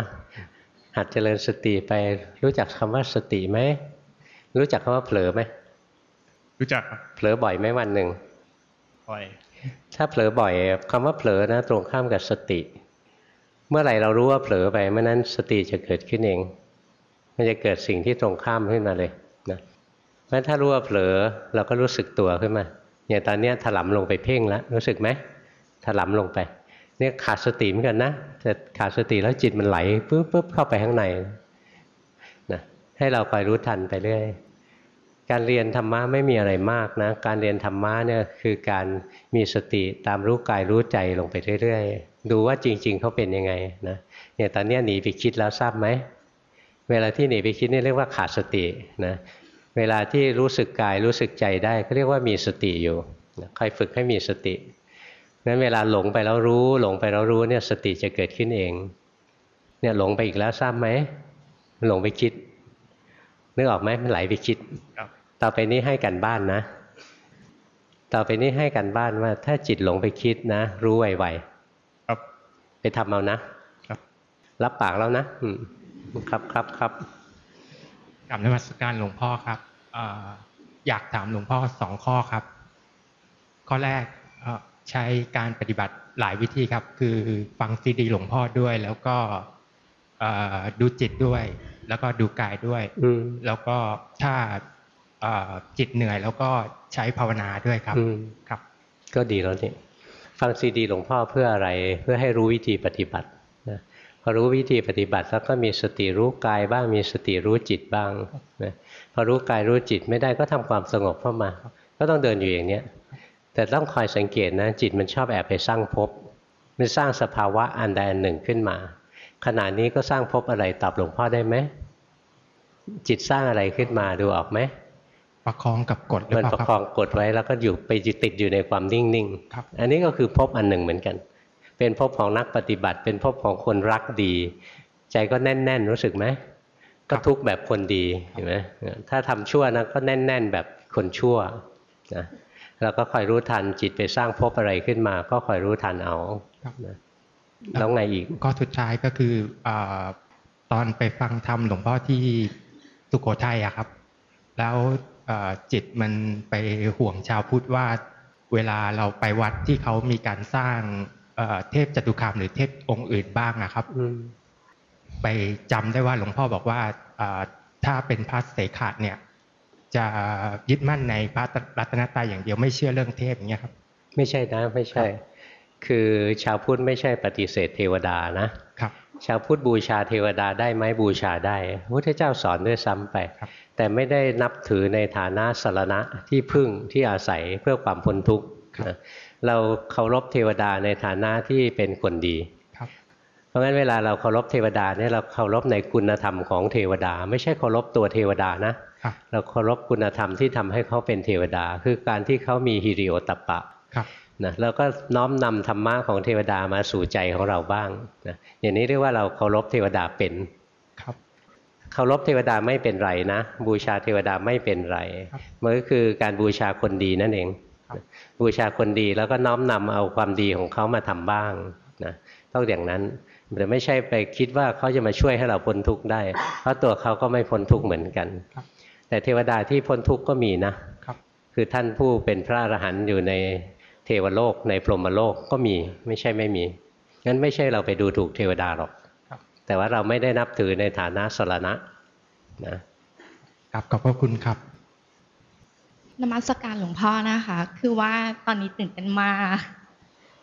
หัดเจริญสติไปรู้จักคำว่าสติไหมรู้จักคำว่าเผลอไหมรู้จักครับเผลอบ่อยไหมวันหนึ่งปล่อยถ้าเผลอบ่อยคำว่าเผลอนะ ตรงข้ามกับสติ เมื่อไหร่เรารู้ว่าเผลอไปเมื่อนั้นสติจะเกิดขึ้นเอง มันจะเกิดสิ่งที่ตรงข้ามขึ้นมาเลยนะเพราะฉะนั้นถ้ารู้ว่าเผลอเราก็รู้สึกตัวขึ้นมา อย่างตอนนี้ถลำลงไปเพ่งแล้วรู้สึกไหมถลำลงไป เนี่ยขาดสติเหมือนกันนะแต่ขาดสติแล้วจิตมันไหลปุ๊บปุ๊บเข้าไปข้างในนะให้เราคอยรู้ทันไปเรื่อยการเรียนธรรมะไม่มีอะไรมากนะ การเรียนธรรมะเนี่ยคือการมีสติตามรู้กายรู้ใจลงไปเรื่อยๆ ดูว่าจริง ๆเขาเป็นยังไงนะเนี่ยตอนนี้หนีไปคิดแล้วทราบไหมเวลาที่หนีไปคิดนี่เรียกว่าขาดสตินะ เวลาที่รู้สึกกายรู้สึกใจได้ก็เรียกว่ามีสติอยู่นะคอยฝึกให้มีสติงั้นเวลาหลงไปแล้วรู้หลงไปแล้วรู้เนี่ยสติจะเกิดขึ้นเอง เนี่ยหลงไปอีกแล้วทราบไหมหลงไปคิด นึกออกไหมมันไหลไปคิดครับต่อไปนี้ให้กันบ้านนะ ต่อไปนี้ให้กันบ้านว่า ถ้าจิตหลงไปคิดนะ รู้ไวครับๆไปทำเอานะครับรับปากแล้วนะอืมครับครับครับ กับนมัสการหลวงพ่อครับเอ่ออยากถามหลวงพ่อสองข้อครับ ข้อแรกเอ่อใช้การปฏิบัติหลายวิธีครับ คือฟังซีดีหลวงพ่อด้วย แล้วก็เอ่อดูจิตด้วย แล้วก็ดูกายด้วยอืมแล้วก็ถ้าเอ่อจิตเหนื่อย แล้วก็ใช้ภาวนาด้วยครับอืมครับ ก็ดีแล้วนี่ฟังซีดีหลวงพ่อเพื่ออะไรเพื่อให้รู้วิธีปฏิบัตินะ พอรู้วิธีปฏิบัติแล้วก็มีสติรู้กายบ้างมีสติรู้จิตบ้างนะพอรู้กายรู้จิตไม่ได้ก็ทำความสงบเข้ามา ก็ต้องเดินอยู่อย่างเนี้ยแต่ต้องคอยสังเกตนะจิตมันชอบแอบไปสร้างภพมันสร้างสภาวะอันใดอันหนึ่งขึ้นมาขณะนี้ก็สร้างภพอะไรตอบหลวงพ่อได้ไหมจิตสร้างอะไรขึ้นมาดูออกไหมประคองกับกดหรือมันเปล่าประครับคองกดไว้แล้วก็อยู่ไปติดอยู่ในความนิ่งครับๆอันนี้ก็คือภพอันหนึ่งเหมือนกัน เป็นภพของนักปฏิบัติ เป็นภพของคนรักดี ใจก็แน่น ๆ รู้สึกไหมก็ทุกข์แบบคนดีเห็นไหมถ้าทำชั่วนะก็แน่น ๆ แบบคนชั่วนะแล้วก็คอยรู้ทันจิตไปสร้างภพอะไรขึ้นมา ก็คอยรู้ทันเอาครับนะแล้วไงอีก ก็สุดท้ายก็คืออาตอนไปฟังธรรมหลวงพ่อที่สุโขทัยอะครับ แล้วอ่าจิตมันไปห่วงชาวพุทธว่า เวลาเราไปวัดที่เขามีการสร้าง เอ่อเทพจตุคามหรือเทพองค์อื่นบ้างอะครับอืมไปจำได้ว่าหลวงพ่อบอกว่าอ่าถ้าเป็นพระเสขะเนี่ย จะยึดมั่นในพระรัตนตรัยอย่างเดียวไม่เชื่อเรื่องเทพอย่างเงี้ยครับ ไม่ใช่นะไม่ใช่ คือชาวพุทธไม่ใช่ปฏิเสธเทวดานะครับ ชาวพุทธบูชาเทวดาได้ไหมบูชาได้พระพุทธเจ้าสอนด้วยซ้ำไปครับแต่ไม่ได้นับถือในฐานะสรณะที่พึ่งที่อาศัยเพื่อความพ้นทุกข์นะ เราเคารพเทวดาในฐานะที่เป็นคนดีครับเพราะงั้นเวลาเราเคารพเทวดาเนี่ยเราเคารพในคุณธรรมของเทวดา ไม่ใช่เคารพตัวเทวดานะครับเราเคารพคุณธรรมที่ทำให้เขาเป็นเทวดา คือการที่เขามีฮิริโอตปปะครับนะแล้วก็น้อมนำธรรมะของเทวดามาสู่ใจของเราบ้างนะอย่างนี้เรียกว่าเราเคารพเทวดาเป็นครับเคารพเทวดาไม่เป็นไรนะ บูชาเทวดาไม่เป็นไรครับมันก็คือการบูชาคนดีนั่นเองครั บบูชาคนดีแล้วก็น้อมนำเอาความดีของเขามาทำบ้างนะต้องอย่างนั้นแต่ไม่ใช่ไปคิดว่าเขาจะมาช่วยให้เราพ้นทุกข์ได้ เพราะตัวเขาก็ไม่พ้นทุกข์เหมือนกันครับแต่เทวดาที่พ้นทุกข์ก็มีนะครับคือท่านผู้เป็นพระอรหันต์อยู่ในเทวโลกในพรหมโลกก็มีไม่ใช่ไม่มีงั้นไม่ใช่เราไปดูถูกเทวดาหรอกครับแต่ว่าเราไม่ได้นับถือในฐานะสรณะนะครับขอบพระคุณครับ นมัสการหลวงพ่อนะคะ คือว่าตอนนี้ตื่นเต้นมาก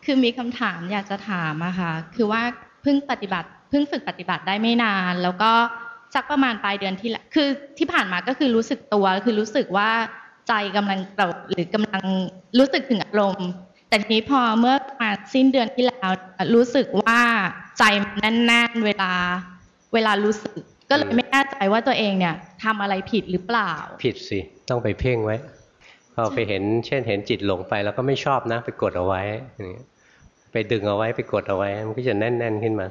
คือมีคำถามอยากจะถามอะค่ะ คือว่าเพิ่งปฏิบัติเพิ่งฝึกปฏิบัติได้ไม่นาน แล้วก็สักประมาณปลายเดือนที่แล้วคือที่ผ่านมาก็คือรู้สึกตัว คือรู้สึกว่าใจกำลังโกรธหรือกำลังรู้สึกถึงอารมณ์ แต่ทีนี้พอเมื่อมาสิ้นเดือนที่แล้วรู้สึกว่าใจแน่นๆเวลาเวลารู้สึก ก็เลยไม่แน่ใจว่าตัวเองเนี่ยทำอะไรผิดหรือเปล่า ผิดสิ ต้องไปเพ่งไว้ อไปเห็น เช่น เห็นจิตหลงไปแล้วก็ไม่ชอบนะ ไปกดเอาไว้อย่างเงี้ยไปดึงเอาไว้ไปกดเอาไว้ มันก็จะแน่น ๆขึ้นมา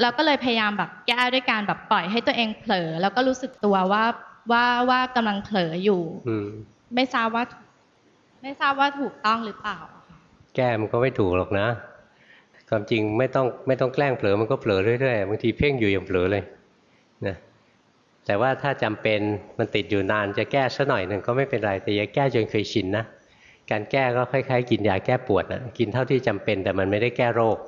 แล้วก็เลยพยายามแบบแก้ด้วยการแบบปล่อยให้ตัวเองเผลอ แล้วก็รู้สึกตัวว่าว่าว่ากำลังเผลออยู่ อืมไม่ทราบว่า ไม่ทราบว่าถูกต้องหรือเปล่าอะค่ะแก้มันก็ไม่ถูกหรอกนะความจริงไม่ต้องไม่ต้องแกล้งเผลอมันก็เผลอเรื่อยๆบางทีเพ่งอยู่ยังเผลอเลยนะ แต่ว่าถ้าจำเป็นมันติดอยู่นานจะแก้สัหน่อยหนึ่งก็ไม่เป็นไร แต่อย่าแก้จนเคยชินนะ การแก้ก็คล้ายๆ กินยาแก้ปวดนะกินเท่าที่จำเป็นแต่มันไม่ได้แก้โรค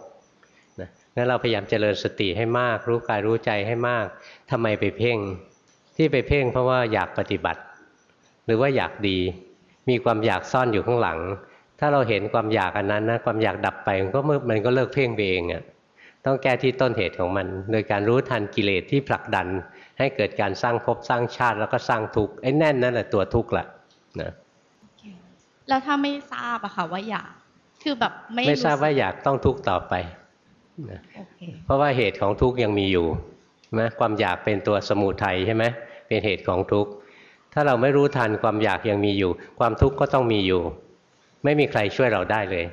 นะงั้นเราพยายามเจริญสติให้มาก รู้กายรู้ใจให้มากทำไมไปเพ่ง ที่ไปเพ่งเพราะว่าอยากปฏิบัติ หรือว่าอยากดี มีความอยากซ่อนอยู่ข้างหลัง ถ้าเราเห็นความอยากอันนั้นนะความอยากดับไปมันก็มมันก็เลิกเพ่งไปเองอะ่ะต้องแก้ที่ต้นเหตุของมัน โดยการรู้ทันกิเลสที่ผลักดัน ให้เกิดการสร้างภพสร้างชาติแล้วก็สร้างทุกข์ไอ้แน่นนั่นแหละตัวทุกข์แหละนะแล้วถ้าไม่ทราบอะค่ะว่าอยากคือแบบไม่ไม่ทราบสึกว่าอยากต้องทุกข์ต่อไปนะโอเคเพราะว่าเหตุของทุกข์ยังมีอยู่ใช่ไหมความอยากเป็นตัวสมุทัยใช่ไหมเป็นเหตุของทุกข์ถ้าเราไม่รู้ทันความอยากยังมีอยู่ ความทุกข์ก็ต้องมีอยู่ ไม่มีใครช่วยเราได้เลย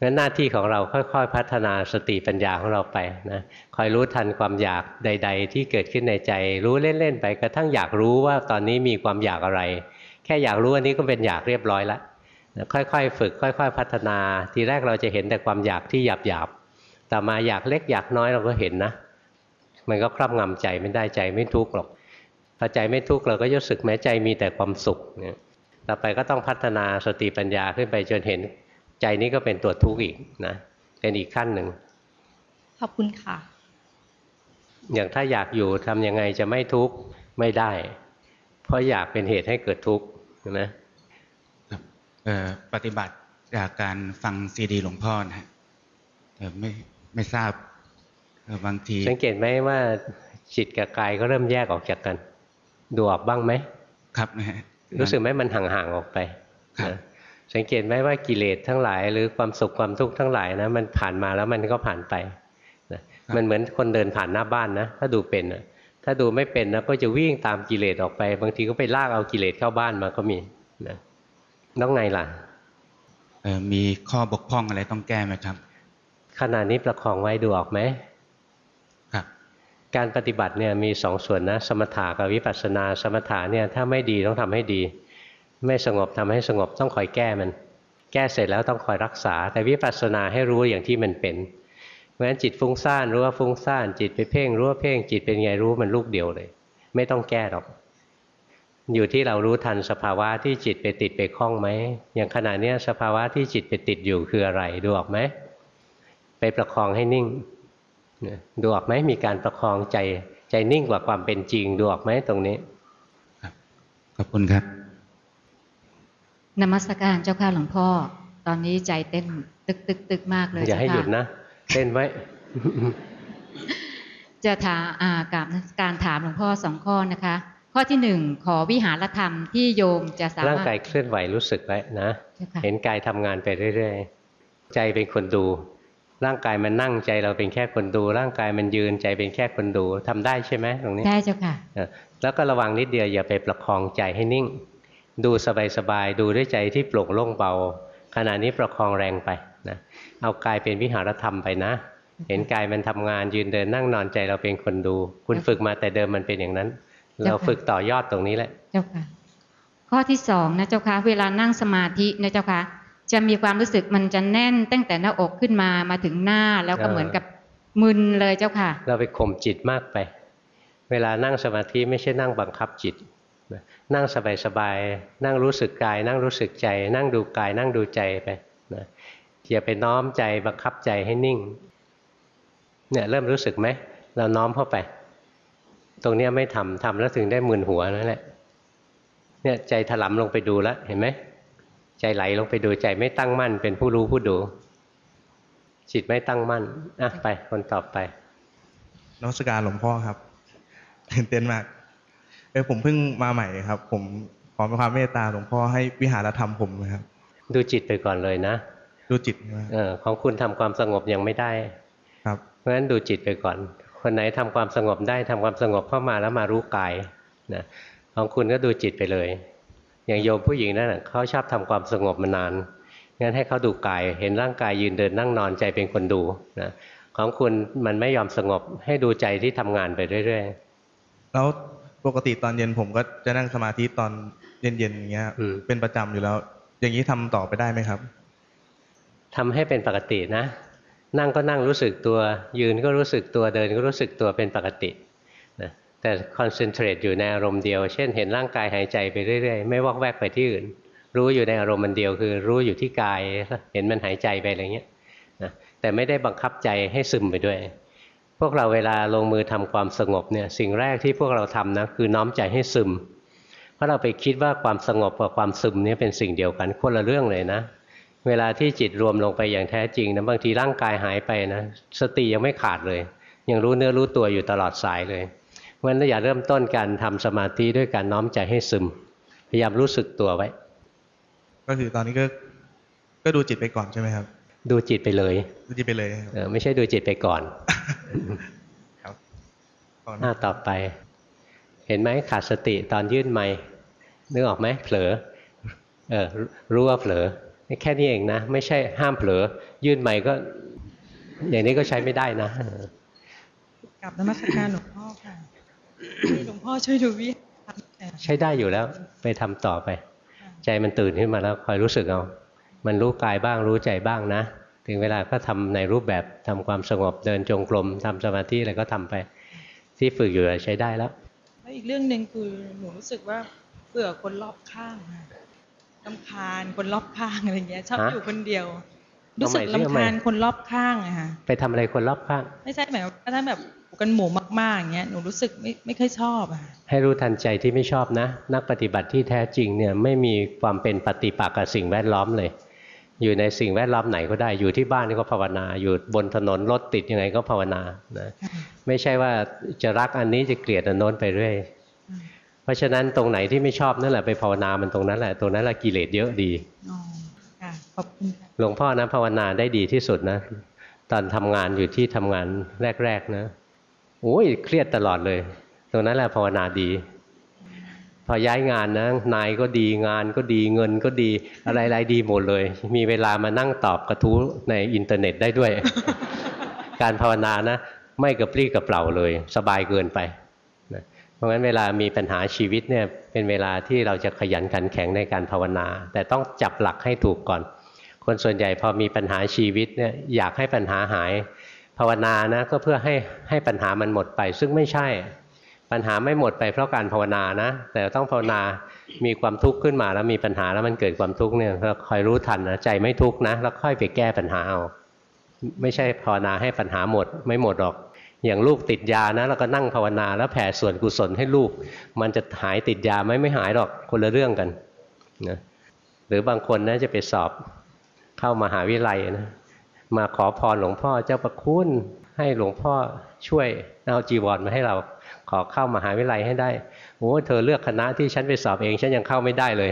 งั้นหน้าที่ของเราค่อยๆ พัฒนาสติปัญญาของเราไปนะคอยรู้ทันความอยากใด ๆ ที่เกิดขึ้นในใจ รู้เล่นๆไปกระทั่งอยากรู้ว่าตอนนี้มีความอยากอะไร แค่อยากรู้อันนี้ก็เป็นอยากเรียบร้อยแล้วนะค่อยๆ ฝึก ค่อย ๆ พัฒนา ทีแรกเราจะเห็นแต่ความอยากที่หยาบๆต่อมาอยากเล็กอยากน้อยเราก็เห็นนะ มันก็ครอบงำใจไม่ได้ใจไม่ทุกข์หรอกพอใจไม่ทุกข์เราก็รู้สึกแม้ใจมีแต่ความสุขเนี่ยต่อไปก็ต้องพัฒนาสติปัญญาขึ้นไปจนเห็น ใจนี้ก็เป็นตัวทุกข์อีกนะเป็นอีกขั้นหนึ่งขอบคุณค่ะ อย่างถ้าอยากอยู่ทำยังไงจะไม่ทุกข์ไม่ได้ เพราะอยากเป็นเหตุให้เกิดทุกข์นะเอ่อปฏิบัติจากการฟังซีดีหลวงพ่อนะฮะแต่ไม่ไม่ทราบเอ่อบางที สังเกตไหมว่าจิตกับกายก็เริ่มแยกออกจากกัน ดูออกบ้างไหม ครับนะฮะรู้สึกไหมมันห่างๆออกไปครับนะ สังเกตไหมว่ากิเลสทั้งหลาย หรือความสุขความทุกข์ทั้งหลายนะมันผ่านมาแล้วมันก็ผ่านไปนะมันเหมือนคนเดินผ่านหน้าบ้านนะถ้าดูเป็นนะถ้าดูไม่เป็นนะก็จะวิ่งตามกิเลสออกไป บางทีก็ไปลากเอากิเลสเข้าบ้านมาก็มีนะต้องไงล่ะเอ่อมีข้อบกพร่องอะไรต้องแก้ไหมครับขณะนี้ประคองไว้ดูออกไหมครับการปฏิบัติเนี่ยมีสองส่วนนะ สมถะกับวิปัสสนา สมถะเนี่ยถ้าไม่ดีต้องทำให้ดี ไม่สงบทำให้สงบต้องคอยแก้มัน แก้เสร็จแล้วต้องคอยรักษา แต่วิปัสสนาให้รู้อย่างที่มันเป็นเพราะฉะนั้นจิตฟุ้งซ่านรู้ว่าฟุ้งซ่านจิตไปเพ่งรู้ว่าเพ่งจิตเป็นไงรู้มันลูกเดียวเลย ไม่ต้องแก้หรอก อยู่ที่เรารู้ทันสภาวะที่จิตไปติดไปคล้องไหมอย่างขณะเนี้ยสภาวะที่จิตไปติดอยู่คืออะไรดูออกไหมไปประคองให้นิ่งดูออกไหมมีการประคองใจใจนิ่งกว่าความเป็นจริงดูออกไหมตรงนี้ขอบคุณครับ นมัสการเจ้าค่ะหลวงพ่อ ตอนนี้ใจเต้นตึกตึกตึกมากเลยอย่าให้หยุดนะเต้นไว้ จะถามอ่ากับการถามหลวงพ่อสองข้อนะคะ ข้อที่หนึ่งขอวิหารธรรมที่โยมจะสาร่างมารถกายเคลื่อนไหวรู้สึกไว้นะเจ้าค่ะเห็นกายทำงานไปเรื่อยๆใจเป็นคนดู ร่างกายมันนั่งใจเราเป็นแค่คนดู ร่างกายมันยืนใจเป็นแค่คนดูทำได้ใช่ไหมตรงนี้ได้เจ้าค่ะเออแล้วก็ระวังนิดเดียวอย่าไปประคองใจให้นิ่ง ดูสบายๆดูด้วยใจที่โปร่งโล่งเบา ขณะนี้ประคองแรงไปนะเอากายเป็นวิหารธรรมไปนะ เห็นกายมันทำงานยืนเดินนั่งนอนใจเราเป็นคนดู คุณฝึกมาแต่เดิมมันเป็นอย่างนั้น เราฝึกต่อยอดตรงนี้แหละ เจ้าค่ะ ข้อที่สองนะเจ้าค่ะเวลานั่งสมาธินะเจ้าค่ะจะมีความรู้สึกมันจะแน่นตั้งแต่หน้าอกขึ้นมามาถึงหน้าแล้วก็เออเหมือนกับมึนเลยเจ้าค่ะ เราไปข่มจิตมากไป เวลานั่งสมาธิไม่ใช่นั่งบังคับจิต นั่งสบายๆนั่งรู้สึกกาย นั่งรู้สึกใจ นั่งดูกาย นั่งดูใจไปนะอย่าไปน้อมใจบังคับใจให้นิ่งเนี่ยเริ่มรู้สึกไหมเราน้อมเข้าไป ตรงนี้ไม่ทำทำแล้วถึงได้มึนหัวนั่นแหละเนี่ยใจถลำลงไปดูแล้วเห็นไหมใจไหลลงไปดูใจไม่ตั้งมั่น เป็นผู้รู้ผู้ดู จิตไม่ตั้งมั่นอะไปคนต่อไปนมัสการหลวงพ่อครับตื่นเต้นมาก เออผมเพิ่งมาใหม่ครับ ผมขอความเมตตาหลวงพ่อให้วิหารธรรมผมนะครับ ดูจิตไปก่อนเลยนะ ดูจิตใช่ไหมเออของคุณทำความสงบยังไม่ได้ ครับ เพราะฉะนั้นดูจิตไปก่อน คนไหนทำความสงบได้ทำความสงบเข้ามาแล้วมารู้กายนะของคุณก็ดูจิตไปเลย อย่างโยมผู้หญิงนั่นน่ะเขาชอบทำความสงบมานานงั้นให้เขาดูกาย เห็นร่างกายยืนเดินนั่งนอนใจเป็นคนดูนะของคุณมันไม่ยอมสงบให้ดูใจที่ทำงานไปเรื่อยแล้ว ปกติตอนเย็นผมก็จะนั่งสมาธิตอนเย็นๆอย่างเงี้ยอืมเป็นประจำอยู่แล้ว อย่างนี้ทำต่อไปได้ไหมครับๆทำให้เป็นปกตินะ นั่งก็นั่งรู้สึกตัว ยืนก็รู้สึกตัวเดินก็รู้สึกตัวเป็นปกตินะแต่คอนเซนเทรตอยู่ในอารมณ์เดียว เช่น เห็นร่างกายหายใจไปเรื่อยๆ ไม่วอกแวกไปที่อื่น รู้อยู่ในอารมณ์มันเดียวคือ รู้อยู่ที่กาย เห็นมันหายใจไปอะไรเงี้ยนะแต่ไม่ได้บังคับใจให้ซึมไปด้วย พวกเราเวลาลงมือทำความสงบเนี่ยสิ่งแรกที่พวกเราทำนะคือน้อมใจให้ซึม เพราะเราไปคิดว่าความสงบกับความซึมเนี่ยเป็นสิ่งเดียวกันคนละเรื่องเลยนะ เวลาที่จิตรวมลงไปอย่างแท้จริงนะบางทีร่างกายหายไปนะสติยังไม่ขาดเลย ยังรู้เนื้อรู้ตัวอยู่ตลอดสายเลยเพราะฉะนั้นอย่าเริ่มต้นการทำสมาธิด้วยการน้อมใจให้ซึม พยายามรู้สึกตัวไว้ ก็คือตอนนี้ก็ก็ดูจิตไปก่อนใช่ไหมครับ ดูจิตไปเลย ดูจิตไปเลยครับเออไม่ใช่ดูจิตไปก่อน ครับก่อนหน้าต่อไป เห็นไหมขาดสติตอนยื่นไม้นึกออกไหมเผลอ เออรู้ว่าเผลอแค่นี้เองนะ ไม่ใช่ห้ามเผลอ ยื่นไมค์ก็ อย่างนี้ก็ใช้ไม่ได้นะกับนมัสการหลวงพ่อค่ะให้หลวงพ่อช่วยดูวิธีทำแต่ใช้ได้อยู่แล้ว ไปทำต่อไป ใจมันตื่นขึ้นมาแล้วคอยรู้สึกเอา มันรู้กายบ้างรู้ใจบ้างนะ ถึงเวลาก็ทำในรูปแบบทำความสงบเดินจงกรมทำสมาธิอะไรก็ทำไป ที่ฝึกอยู่ใช้ได้แล้วแล้วอีกเรื่องหนึ่งคือหนูรู้สึกว่าเบื่อคนรอบข้างค่ะลำคาญคนรอบข้างอะไรเงี้ยชอบฮะอยู่คนเดียวเอารู้ใหม่สึกสิเอาลำใหม่คาญคนรอบข้างอะค่ะไปทำอะไรคนรอบข้าง ไม่ใช่หมายว่าถ้าแบบอยู่กันหมู่มากๆอย่างเงี้ยหนูรู้สึกไม่ไม่ค่อยชอบอะค่ะให้รู้ทันใจที่ไม่ชอบนะ นักปฏิบัติที่แท้จริงเนี่ยไม่มีความเป็นปฏิปักษ์กับสิ่งแวดล้อมเลย อยู่ในสิ่งแวดล้อมไหนก็ได้อยู่ที่บ้านก็ภาวนา อยู่บนถนนรถติดยังไงก็ภาวนานะไม่ใช่ว่าจะรักอันนี้จะเกลียดอันโน้นไปเรื่อยเพราะฉะนั้นตรงไหนที่ไม่ชอบนั่นแหละไปภาวนามันตรงนั้นแหละตรงนั้นแหละกิเลสเยอะดีอ๋อค่ะขอบคุณค่ะหลวงพ่อนะภาวนาได้ดีที่สุดนะ ตอนทำงานอยู่ที่ทำงานแรกๆนะโอ้ยเครียดตลอดเลย ตรงนั้นแหละภาวนาดี พอย้ายงานนะนายก็ดีงานก็ดีเงินก็ดีอะไรๆดีหมดเลย มีเวลามานั่งตอบกระทู้ในอินเทอร์เน็ตได้ด้วย การภาวนานะ ไม่กระปรี้กระเปร่าเลย สบายเกินไปนะเพราะงั้นเวลามีปัญหาชีวิตเนี่ยเป็นเวลาที่เราจะขยันขันแข็งในการภาวนา แต่ต้องจับหลักให้ถูกก่อน คนส่วนใหญ่พอมีปัญหาชีวิตเนี่ยอยากให้ปัญหาหาย ภาวนานะก็เพื่อให้ให้ปัญหามันหมดไป ซึ่งไม่ใช่ ปัญหาไม่หมดไปเพราะการภาวนานะ แต่ต้องภาวนามีความทุกข์ขึ้นมาแล้วมีปัญหาแล้วมันเกิดความทุกข์เนี่ยเราคอยรู้ทันนะใจไม่ทุกข์นะแล้วค่อยไปแก้ปัญหาเอาไม่ใช่ภาวนาให้ปัญหาหมด ไม่หมดหรอก อย่างลูกติดยานะเราก็นั่งภาวนาแล้วแผ่ส่วนกุศลให้ลูก มันจะหายติดยาไหมไม่หายหรอกคนละเรื่องกันนะหรือบางคนนะจะไปสอบเข้ามหาวิทยาลัยนะมาขอพรหลวงพ่อเจ้าประคุณให้หลวงพ่อช่วยเอาจีวรมาให้เรา ขอเข้ามหาวิทยาลัยให้ได้โอ้เธอเลือกคณะที่ฉันไปสอบเอง ฉันยังเข้าไม่ได้เลย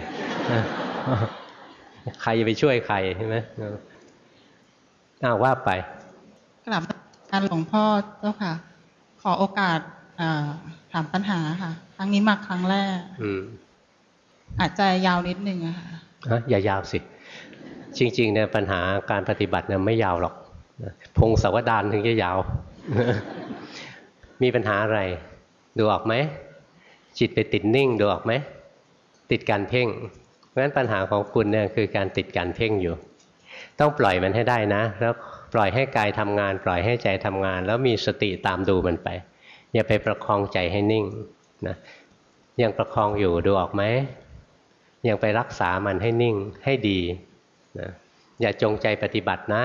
ใครจะไปช่วยใครใช่ไหมอ้าวว่าไปกลับการหลวงพ่อเจ้าค่ะ ขอโอกาสอ่าถามปัญหาค่ะ ครั้งนี้มาครั้งแรกอืมอาจจะยาวนิดนึงอะค่ะฮะอย่ายาวสิ จริงๆเนี่ยปัญหาการปฏิบัติเนี่ยไม่ยาวหรอกพงศาวดารถึงจะยาว มีปัญหาอะไร ดูออกไหมจิตไปติดนิ่งดูออกไหมติดการเพ่งเพราะฉะนั้นปัญหาของคุณเนี่ยคือการติดการเพ่งอยู่ ต้องปล่อยมันให้ได้นะ แล้วปล่อยให้กายทำงาน ปล่อยให้ใจทำงาน แล้วมีสติตามดูมันไป อย่าไปประคองใจให้นิ่งนะยังประคองอยู่ดูออกไหมยังไปรักษามันให้นิ่งให้ดีนะอย่าจงใจปฏิบัตินะ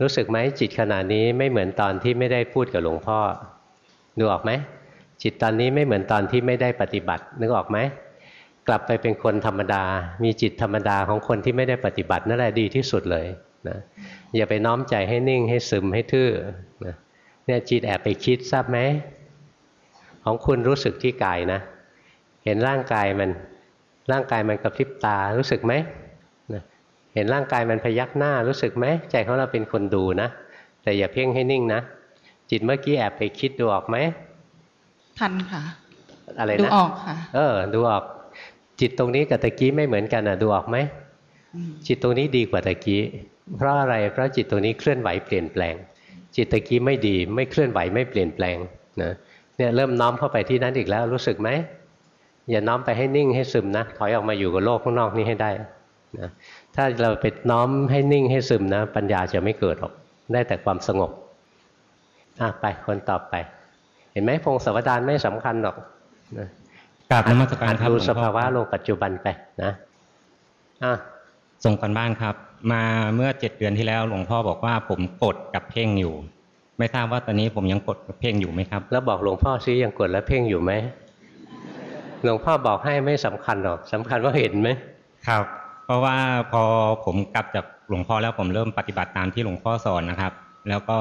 รู้สึกไหมจิตขณะนี้ไม่เหมือนตอนที่ไม่ได้พูดกับหลวงพ่อ ดูออกไหม จิตตอนนี้ไม่เหมือนตอนที่ไม่ได้ปฏิบัตินึกออกไหมกลับไปเป็นคนธรรมดา มีจิตธรรมดาของคนที่ไม่ได้ปฏิบัตินั่นแหละดีที่สุดเลยนะอย่าไปน้อมใจให้นิ่งให้ซึมให้ทื่อนะเนี่ยจิตแอบไปคิดทราบไหมของคุณรู้สึกที่กายนะ เห็นร่างกายมันร่างกายมันกระพริบตารู้สึกไหมนะเห็นร่างกายมันพยักหน้ารู้สึกไหมใจของเราเป็นคนดูนะ แต่อย่าเพ่งให้นิ่งนะ จิตเมื่อกี้แอบไปคิดดูออกไหม ทันค่ะ อะไรนะดูออกค่ะ เออ ดูออก จิตตรงนี้กับตะกี้ไม่เหมือนกันอะ ดูออกไหมจิตตรงนี้ดีกว่าตะกี้ เพราะอะไร เพราะจิตตรงนี้เคลื่อนไหวเปลี่ยนแปลง จิตตะกี้ไม่ดี ไม่เคลื่อนไหวไม่เปลี่ยนแปลงนะเนี่ยเริ่มน้อมเข้าไปที่นั้นอีกแล้วรู้สึกไหมอย่าน้อมไปให้นิ่งให้ซึมนะถอยออกมาอยู่กับโลกข้างนอกนี้ให้ได้นะถ้าเราไปน้อมให้นิ่งให้ซึมนะ ปัญญาจะไม่เกิดหรอกได้แต่ความสงบอะไปคนต่อไปเห็นไหมพงศาวดารไม่สำคัญหรอกนะกราบนมัสการครับดูหลวงพ่อสภาวะลงปัจจุบันไปนะอะส่งกันบ้านครับ มาเมื่อเจ็ดเดือนที่แล้วหลวงพ่อบอกว่าผมกดกับเพ่งอยู่ ไม่ทราบว่าตอนนี้ผมยังกดกับเพ่งอยู่ไหมครับ แล้วบอกหลวงพ่อซิยังกดและเพ่งอยู่ไหมหลวงพ่อบอกให้ไม่สำคัญหรอกสำคัญว่าเห็นไหมครับ เพราะว่าพอผมกลับจากหลวงพ่อแล้วผมเริ่มปฏิบัติตามที่หลวงพ่อสอนนะครับ แล้วก็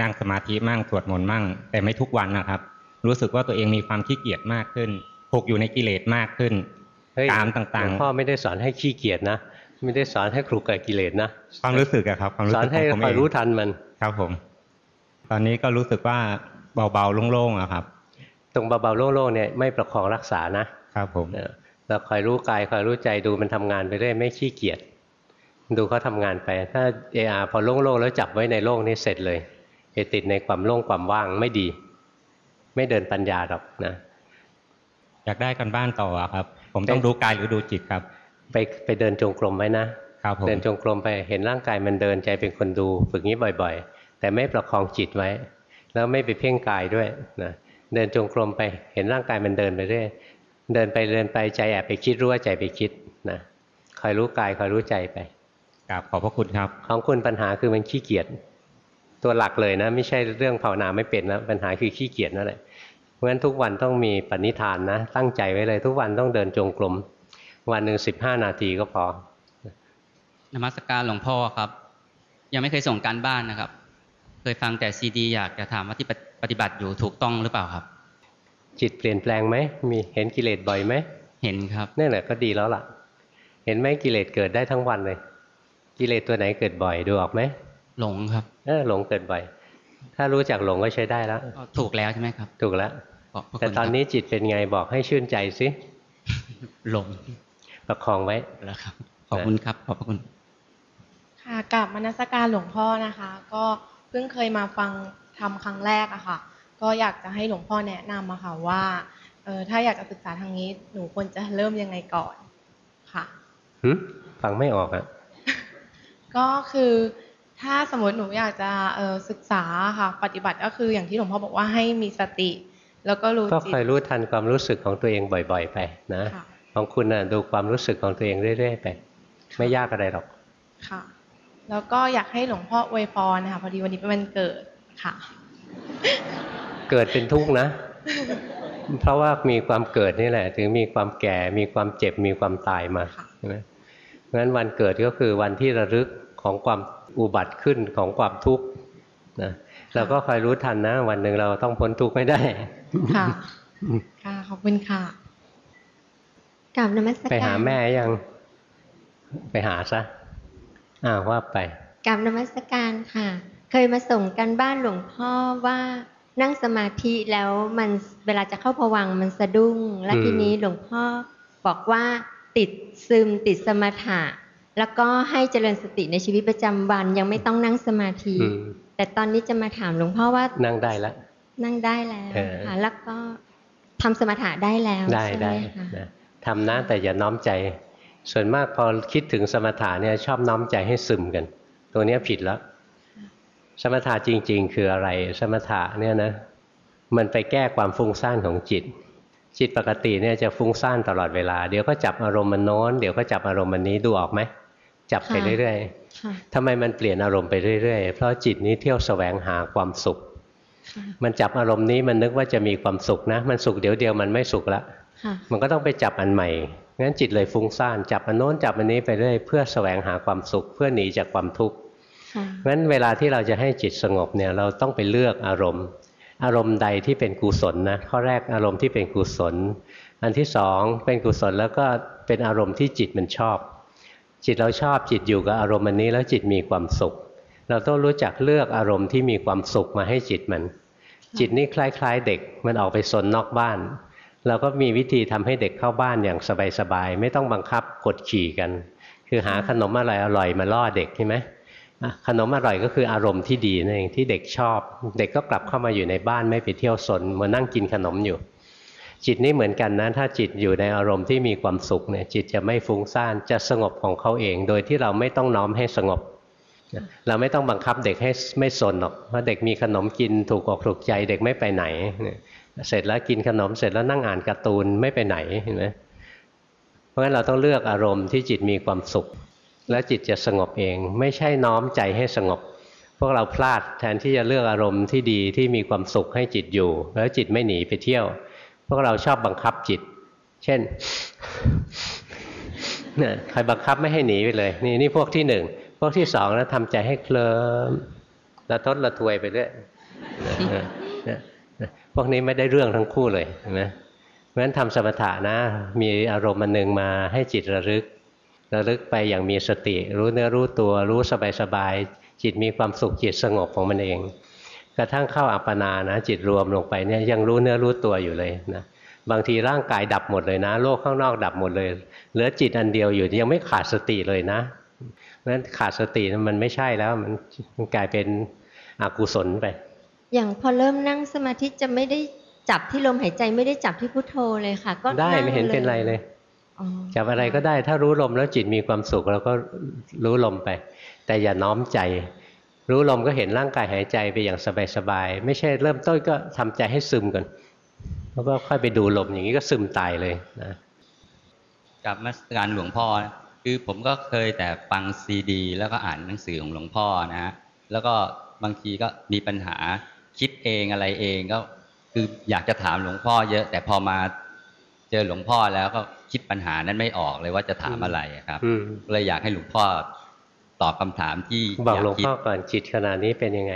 นั่งสมาธิมั่งสวดมนต์มั่ง แต่ไม่ทุกวันนะครับ รู้สึกว่าตัวเองมีความขี้เกียจมากขึ้นผูกอยู่ในกิเลสมากขึ้นเฮ้ยตามต่างหลวงพ่อไม่ได้สอนให้ขี้เกียจนะไม่ได้สอนให้คลุกกับกิเลสนะๆความรู้สึกอะครับความรู้สอสึนกให้ของผมคอยเองรู้ทันมันครับผม ตอนนี้ก็รู้สึกว่าเบาๆโล่งๆอะครับ ตรงเบาๆโล่งๆเนี่ยไม่ประคองรักษานะครับผมเออเราคอยรู้กายคอยรู้ใจดูมันทำงานไปเรื่อยไม่ขี้เกียจ ดูเขาทำงานไป ถ้าเออาพอโล่งๆแล้วจับไว้ในโล่งนี่เสร็จเลยไปติดในความโล่งความว่างไม่ดี ไม่เดินปัญญาหรอกนะอยากได้กันบ้านต่ออะครับ ผมต้องดูกายหรือดูจิตครับ ไปไปเดินจงกรมไว้นะครับผมเดินจงกรมไปเห็นร่างกายมันเดินใจเป็นคนดูฝึกนี้บ่อย ๆ แต่ไม่ประคองจิตไว้ แล้วไม่ไปเพ่งกายด้วยนะเดินจงกรมไปเห็นร่างกายมันเดินไปเรื่อยเดินไปเดินไปใจแอบไปคิดรู้ว่าใจไปคิดนะคอยรู้กายคอยรู้ใจไป กราบขอบพระคุณครับ ของคุณปัญหาคือมันขี้เกียจตัวหลักเลยนะ ไม่ใช่เรื่องภาวนาไม่เป็นนะปัญหาคือขี้เกียจนั่นแหละเพราะฉะนั้นทุกวันต้องมีปณิธานนะ ตั้งใจไว้เลย ทุกวันต้องเดินจงกรมวันหนึ่งสิบห้านาทีก็พอนมัสการหลวงพ่อครับ ยังไม่เคยส่งการบ้านนะครับ เคยฟังแต่ซีดี อยากจะถามว่าที่ปฏิบัติอยู่ถูกต้องหรือเปล่าครับ จิตเปลี่ยนแปลงไหมมีเห็นกิเลสบ่อยไหมเห็นครับนี่แหละก็ดีแล้วล่ะ เห็นไหมกิเลสเกิดได้ทั้งวันเลย กิเลสตัวไหนเกิดบ่อยดูออกไหมหลงครับเออหลงเกิดบ่อย ถ้ารู้จักหลงก็ใช้ได้แล้วถูกแล้วใช่ไหมครับ ถูกแล้วขอบพระคุณแต่ตอนนี้จิตเป็นไงบอกให้ชื่นใจสิหลงประคองไว้แล้วครับ ขอบคุณครับ ขอบพระคุณ ค่ะกับมนัสการหลวงพ่อนะคะ ก็เพิ่งเคยมาฟังทำครั้งแรกอะค่ะ ก็อยากจะให้หลวงพ่อแนะนำอะค่ะว่าเออถ้าอยากจะศึกษาทางนี้ หนูควรจะเริ่มยังไงก่อน ค่ะหึฟังไม่ออกอะ ก็คือถ้าสมมติหนูอยากจะเอ่อศึกษาค่ะปฏิบัติก็คืออย่างที่หลวงพ่อบอกว่าให้มีสติ แล้วก็รู้ก็จิตคอยรู้ทันความรู้สึกของตัวเองบ่อย ๆ ไปนะค่ะของคุณน่ะดูความรู้สึกของตัวเองเรื่อยๆไปไม่ยากอะไรหรอกค่ะ แล้วก็อยากให้หลวงพ่ออวยพรนะคะพอดีวันนี้เป็นวันเกิดค่ะ เกิดเป็นทุกข์นะ เพราะว่ามีความเกิดนี่แหละ ถึงมีความแก่มีความเจ็บมีความตายมาใช่ไหม งั้นวันเกิดก็คือวันที่ระลึกของความอุบัติขึ้นของความทุกข์นะเราก็คอยรู้ทันนะ วันหนึ่งเราต้องพ้นทุกข์ไม่ได้ ค่ะ ค่ะขอบคุณค่ะกราบนมัสการไปหาแม่ยัง ไปหาซะอ้าวว่าไปกราบนมัสการค่ะ เคยมาส่งกันบ้านหลวงพ่อว่านั่งสมาธิแล้วมันเวลาจะเข้าผวังค์มันสะดุ้ง และอืมทีนี้หลวงพ่อบอกว่า ติดซึมติดสมถะ แล้วก็ให้เจริญสติในชีวิตประจำวันยังไม่ต้องนั่งสมาธิอืมแต่ตอนนี้จะมาถามหลวงพ่อว่านั่งได้แล้วนั่งได้แล้วเออค่ะแล้วก็ทำสมถะได้แล้วได้ใช่ไหมได้คะนะทำนะแต่อย่าน้อมใจ ส่วนมากพอคิดถึงสมถะเนี่ยชอบน้อมใจให้ซึมกัน ตัวเนี้ยผิดแล้ว สมถะจริง ๆ คืออะไร สมถะเนี่ยนะมันไปแก้ความฟุ้งซ่านของจิต จิตปกติเนี่ยจะฟุ้งซ่านตลอดเวลา เดี๋ยวก็จับอารมณ์มันโน้นเดี๋ยวก็จับอารมณ์มันนี้ดูออกไหมจับไปค่ะเรื่อยค่ะๆทำไมมันเปลี่ยนอารมณ์ไปเรื่อยๆ เพราะจิตนี้เที่ยวแสวงหาความสุข มันจับอารมณ์นี้มันนึกว่าจะมีความสุขนะ มันสุขเดี๋ยวเดียวมันไม่สุขละค่ะมันก็ต้องไปจับอันใหม่งั้นจิตเลยฟุ้งซ่านจับอันโน้นจับอันนี้ไปเรื่อยเพื่อแสวงหาความสุขเพื่อหนีจากความทุกข์ค่ะงั้นเวลาที่เราจะให้จิตสงบเนี่ยเราต้องไปเลือกอารมณ์ อารมณ์ใดที่เป็นกุศลนะข้อแรกอารมณ์ที่เป็นกุศล อันที่สองเป็นกุศลแล้วก็เป็นอารมณ์ที่จิตมันชอบ จิตเราชอบจิตอยู่กับอารมณ์อันนี้แล้วจิตมีความสุข เราต้องรู้จักเลือกอารมณ์ที่มีความสุขมาให้จิตมัน จิตนี่คล้าย ๆ เด็กมันออกไปสนนอกบ้าน เราก็มีวิธีทำให้เด็กเข้าบ้านอย่างสบายๆไม่ต้องบังคับกดขี่กัน คือหาขนมอะไรอร่อยมาล่อเด็กใช่ไหม อะขนมอร่อยก็คืออารมณ์ที่ดีนั่นเองที่เด็กชอบ เด็กก็กลับเข้ามาอยู่ในบ้านไม่ไปเที่ยวสนมานั่งกินขนมอยู่ จิตนี่เหมือนกันนะถ้าจิตอยู่ในอารมณ์ที่มีความสุขเนี่ยจิตจะไม่ฟุ้งซ่านจะสงบของเขาเอง โดยที่เราไม่ต้องน้อมให้สงบเราไม่ต้องบังคับเด็กให้ไม่สนหรอกเพราะเด็กมีขนมกินถูกอกถูกใจเด็กไม่ไปไหน เสร็จแล้วกินขนมเสร็จแล้วนั่งอ่านการ์ตูนไม่ไปไหนเห็นไหมเพราะฉะนั้นเราต้องเลือกอารมณ์ที่จิตมีความสุข แล้วจิตจะสงบเอง ไม่ใช่น้อมใจให้สงบ พวกเราพลาดแทนที่จะเลือกอารมณ์ที่ดีที่มีความสุขให้จิตอยู่ แล้วจิตไม่หนีไปเที่ยว พวกเราชอบบังคับจิต เช่นเนี่ยใครบังคับไม่ให้หนีไปเลย นี่นี่พวกที่หนึ่งพวกที่สองนะทำใจให้เคลิ้มละทดละทวยไปเรื่อยพวกนี้ไม่ได้เรื่องทั้งคู่เลยนไหมเพราะฉะนั้นทำสมถะนะ มีอารมณ์มันหนึ่งมาให้จิตระลึก ระลึกไปอย่างมีสติ รู้เนื้อรู้ตัวรู้สบายสบายๆจิตมีความสุขจิตสงบของมันเอง กระทั่งเข้าอัปปนานะ จิตรวมลงไปเนี่ยยังรู้เนื้อรู้ตัวอยู่เลยนะบางทีร่างกายดับหมดเลยนะ โลกข้างนอกดับหมดเลย เหลือจิตอันเดียวอยู่ยังไม่ขาดสติเลยนะเพราะฉะนั้นขาดสติมันไม่ใช่แล้วมันมันกลายเป็นอกุศลไป อย่างพอเริ่มนั่งสมาธิจะไม่ได้จับที่ลมหายใจไม่ได้จับที่พุทโธเลยค่ะ ก็ได้งไม่เห็นเป็นไรเลยอ๋อ จับอะไรก็ได้ถ้ารู้ลมแล้วจิตมีความสุขเราก็รู้ลมไป แต่อย่าน้อมใจ รู้ลมก็เห็นร่างกายหายใจไปอย่างสบายๆไม่ใช่เริ่มต้นก็ทำใจให้ซึมก่อนแล้วก็ค่อยไปดูลมอย่างนี้ก็ซึมตายเลยนะกับมาสการหลวงพ่อนะคือผมก็เคยแต่ฟังซีดี แล้วก็อ่านหนังสือของหลวงพ่อนะฮะแล้วก็บางทีก็มีปัญหาคิดเองอะไรเองก็คืออยากจะถามหลวงพ่อเยอะ แต่พอมาเจอหลวงพ่อแล้วก็ คิดปัญหานั้นไม่ออกเลยว่าจะถามอะไรอะครับอืมก็เลยอยากให้หลวงพ่อตอบคำถามที่บอกหลวงยาคิดพ่อก่อนจิตขณะนี้เป็นยังไง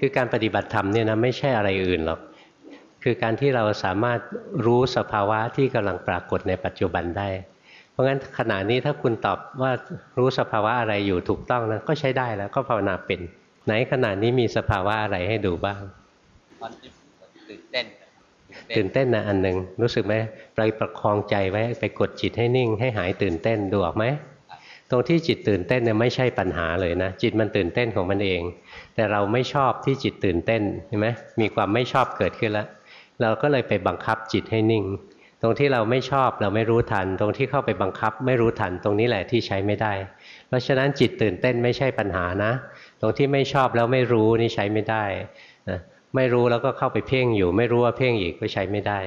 คือการปฏิบัติธรรมเนี่ยนะไม่ใช่อะไรอื่นหรอกคือการที่เราสามารถรู้สภาวะที่กำลังปรากฏในปัจจุบันได้ เพราะงั้นขณะนี้ถ้าคุณตอบว่ารู้สภาวะอะไรอยู่ถูกต้องนะก็ใช้ได้แล้วก็ภาวนาเป็น ไหนขณะนี้มีสภาวะอะไรให้ดูบ้างตอนที่ตื่นเต้น ตื่นเต้นนะอันหนึ่งรู้สึกไหมไปประคองใจไว้ไปกดจิตให้นิ่ง ให้หายตื่นเต้นดูออกไหมตรงที่จิตตื่นเต้นเนี่ยไม่ใช่ปัญหาเลยนะ จิตมันตื่นเต้นของมันเอง แต่เราไม่ชอบที่จิตตื่นเต้นเห็นไหมมีความไม่ชอบเกิดขึ้นแล้ว เราก็เลยไปบังคับจิตให้นิ่ง ตรงที่เราไม่ชอบเราไม่รู้ทัน ตรงที่เข้าไปบังคับไม่รู้ทันตรงนี้แหละที่ใช้ไม่ได้ เพราะฉะนั้นจิตตื่นเต้นไม่ใช่ปัญหานะ ตรงที่ไม่ชอบแล้วไม่รู้นี่ใช้ไม่ได้ ไม่รู้แล้วก็เข้าไปเพ่งอยู่ ไม่รู้ว่าเพ่งอีกก็ใช้ไม่ได้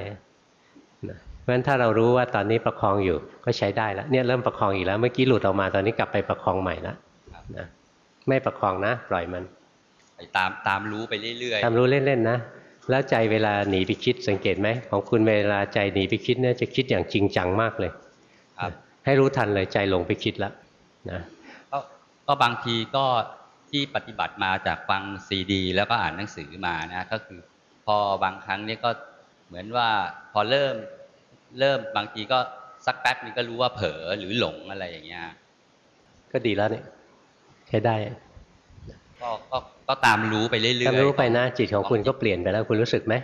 นะเพราะฉะนั้นถ้าเรารู้ว่าตอนนี้ประคองอยู่ก็ใช้ได้แล้วเนี่ยเริ่มประคองอีกแล้วเมื่อกี้หลุดออกมาตอนนี้กลับไปประคองใหม่แล้วนะไม่ประคองนะ ปล่อยมันไปตามตามรู้ไปเรื่อยๆตามรู้เล่นๆนะแล้วใจเวลาหนีไปคิดสังเกตไหมของคุณเวลาใจหนีไปคิดเนี่ยจะคิดอย่างจริงจังมากเลยครับให้รู้ทันเลยใจหลงไปคิดแล้วนะก็ก็บางทีก็ ที่ปฏิบัติมาจากฟังซีดี แล้วก็อ่านหนังสือมานะก็คือพอบางครั้งเนี่ยก็เหมือนว่าพอเริ่มเริ่มบางทีก็สักแป๊บนึงก็รู้ว่าเผลอหรือหลงอะไรอย่างเงี้ยก็ดีแล้วเนี่ยใช้ได้ก็ก็ก็ตามรู้ไปเรื่อยๆตามรู้ไปนะจิตของคุณก็เปลี่ยนไปแล้วคุณรู้สึกไหม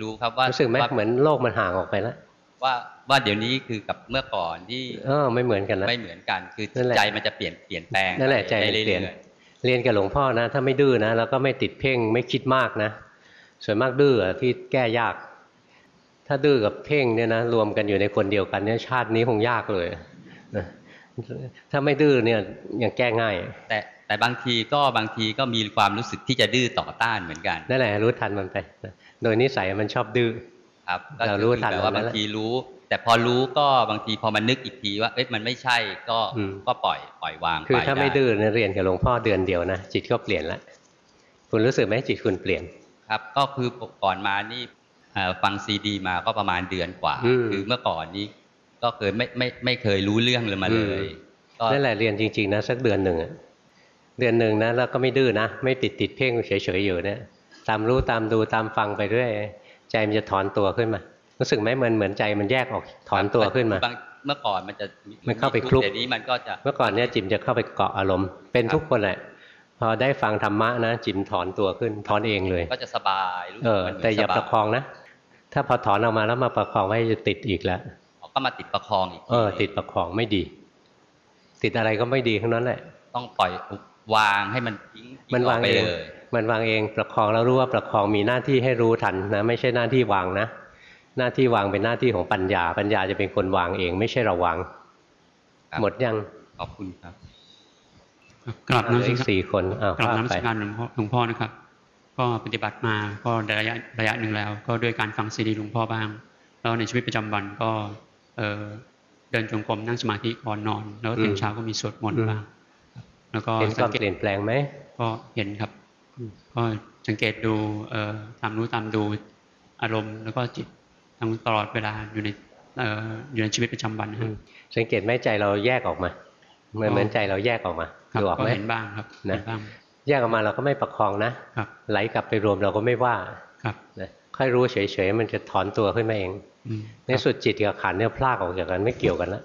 รู้ครับว่ารู้สึกไหมว่าเหมือนโลกมันห่างออกไปแล้วว่าว่าเดี๋ยวนี้คือกับเมื่อก่อนที่เออไม่เหมือนกันแล้วไม่เหมือนกัน คือนั่นแหละใจมันจะเปลี่ยนเปลี่ยนแปลงนั่นแหละใจไปมันรื่อเปลี่ยนๆ เรียนกับหลวงพ่อนะ ถ้าไม่ดื้อนะแล้วก็ไม่ติดเพ่งไม่คิดมากนะ ส่วนมากดื้ออะที่แก้ยาก ถ้าดื้อกับเพ่งเนี่ยนะรวมกันอยู่ในคนเดียวกันเนี่ยชาตินี้คงยากเลยนะถ้าไม่ดื้อเนี่ยยังแก้ง่าย แต่แต่บางทีก็บางทีก็มีความรู้สึกที่จะดื้อต่อต้านเหมือนกันนั่นแหละรู้ทันมันไปนะโดยนิสัยมันชอบดื้อครับก็เราคือรู้ทันแบบว่ามันบางแล้วทีรู้ แต่พอรู้ก็บางทีพอมันนึกอีกทีว่าเอ๊ะมันไม่ใช่ก็อืมก็ปล่อยปล่อยวางคือไปถ้าไม่ด้ดื้อเนี่ยเรียนกับหลวงพ่อเดือนเดียวนะจิตก็เปลี่ยนแล้วคุณรู้สึกไหมจิตคุณเปลี่ยนครับ ก็คือก่อนมานี่เอ่อฟังซีดี มาก็ประมาณเดือนกว่าอืมคือเมื่อก่อนนี้ ก็เคยไม่ไม่ไม่เคยรู้เรื่องเลยมาเลยก็นั่นแหละเรียนจริงๆนะสักเดือนหนึ่งอะเดือนหนึ่งนะแล้วก็ไม่ดื้อนะไม่ติดติดเพ่งเฉยๆอยู่เนี่ยตามรู้ตามดูตามฟังไปเรื่อยใจมันจะถอนตัวขึ้นมา รู้สึกไหมเหมือนเหมือนใจมันแยกออกถอนตัวขึ้นมาบางเมื่อก่อนมันจะมันเข้าไปคลุกเดี๋ยวนี้มันก็จะเมื่อก่อนเนี่ยจิมจะเข้าไปเกาะอารมณ์เป็นทุกคนแหละพอได้ฟังธรรมะนะจิมถอนตัวขึ้นถอนเองเลย ก็จะสบายรู้สึเอกอมันเหมืนแต่อย่าสบประคองนะ ถ้าพอถอนออกมาแล้วมาประคองไว้จะติดอีกแล้วก็มาติดประคองอีกเออ ติดประคองไม่ดี ติดอะไรก็ไม่ดีทั้งนั้นแหละ ต้องปล่อยวางให้มันทิ้งทิ้มันวางกไปเองเลยมันวางเองประคองแล้วรู้ว่าประคองมีหน้าที่ให้รู้ทันนะ ไม่ใช่หน้าที่วางนะ หน้าที่วางเป็นหน้าที่ของปัญญา ปัญญาจะเป็นคนวางเอง ไม่ใช่เราวาง หมดยังขอบคุณครับกราบเหลืน้ำอสอีกการสี่คนอ้าวกราบว่าน้ำไปสการหลวงพ่อหลวงพ่อนะครับ ก็ปฏิบัติมาก็ระยะระยะหนึ่งแล้ว ก็ด้วยการฟังซีดีหลวงพ่อบ้าง แล้วในชีวิตประจำวันก็เอ่อเดินจงกรมนั่งสมาธิก่อนนอน แล้วตื่นเช้าก็มีสวดมนต์บ้างแล้วก็เห็นคสัวางมเกตเปลี่ยนแปลงไหมก็เห็นครับ ก็สังเกตดูเอ่อตามรู้ตามดูอารมณ์แล้วก็จิต ทั้งตลอดเวลาอยู่ในเอ่ออยู่ในชีวิตประจำวันนะคอืรับมสังเกตไหมใจเราแยกออกมาเหมือนเหมือนใจเราแยกออกมาครับดูออกไหมก็เห็นบ้างครับนะเห็นบ้างแยกออกมาเราก็ไม่ประคองนะครับไหลกลับไปรวมเราก็ไม่ว่าครับนะค่อยรู้เฉยๆมันจะถอนตัวขึ้นมาเองอืมในสุดจิตกับขันธ์เนี่ยพลากออกจากกันไม่เกี่ยวกันแล้ว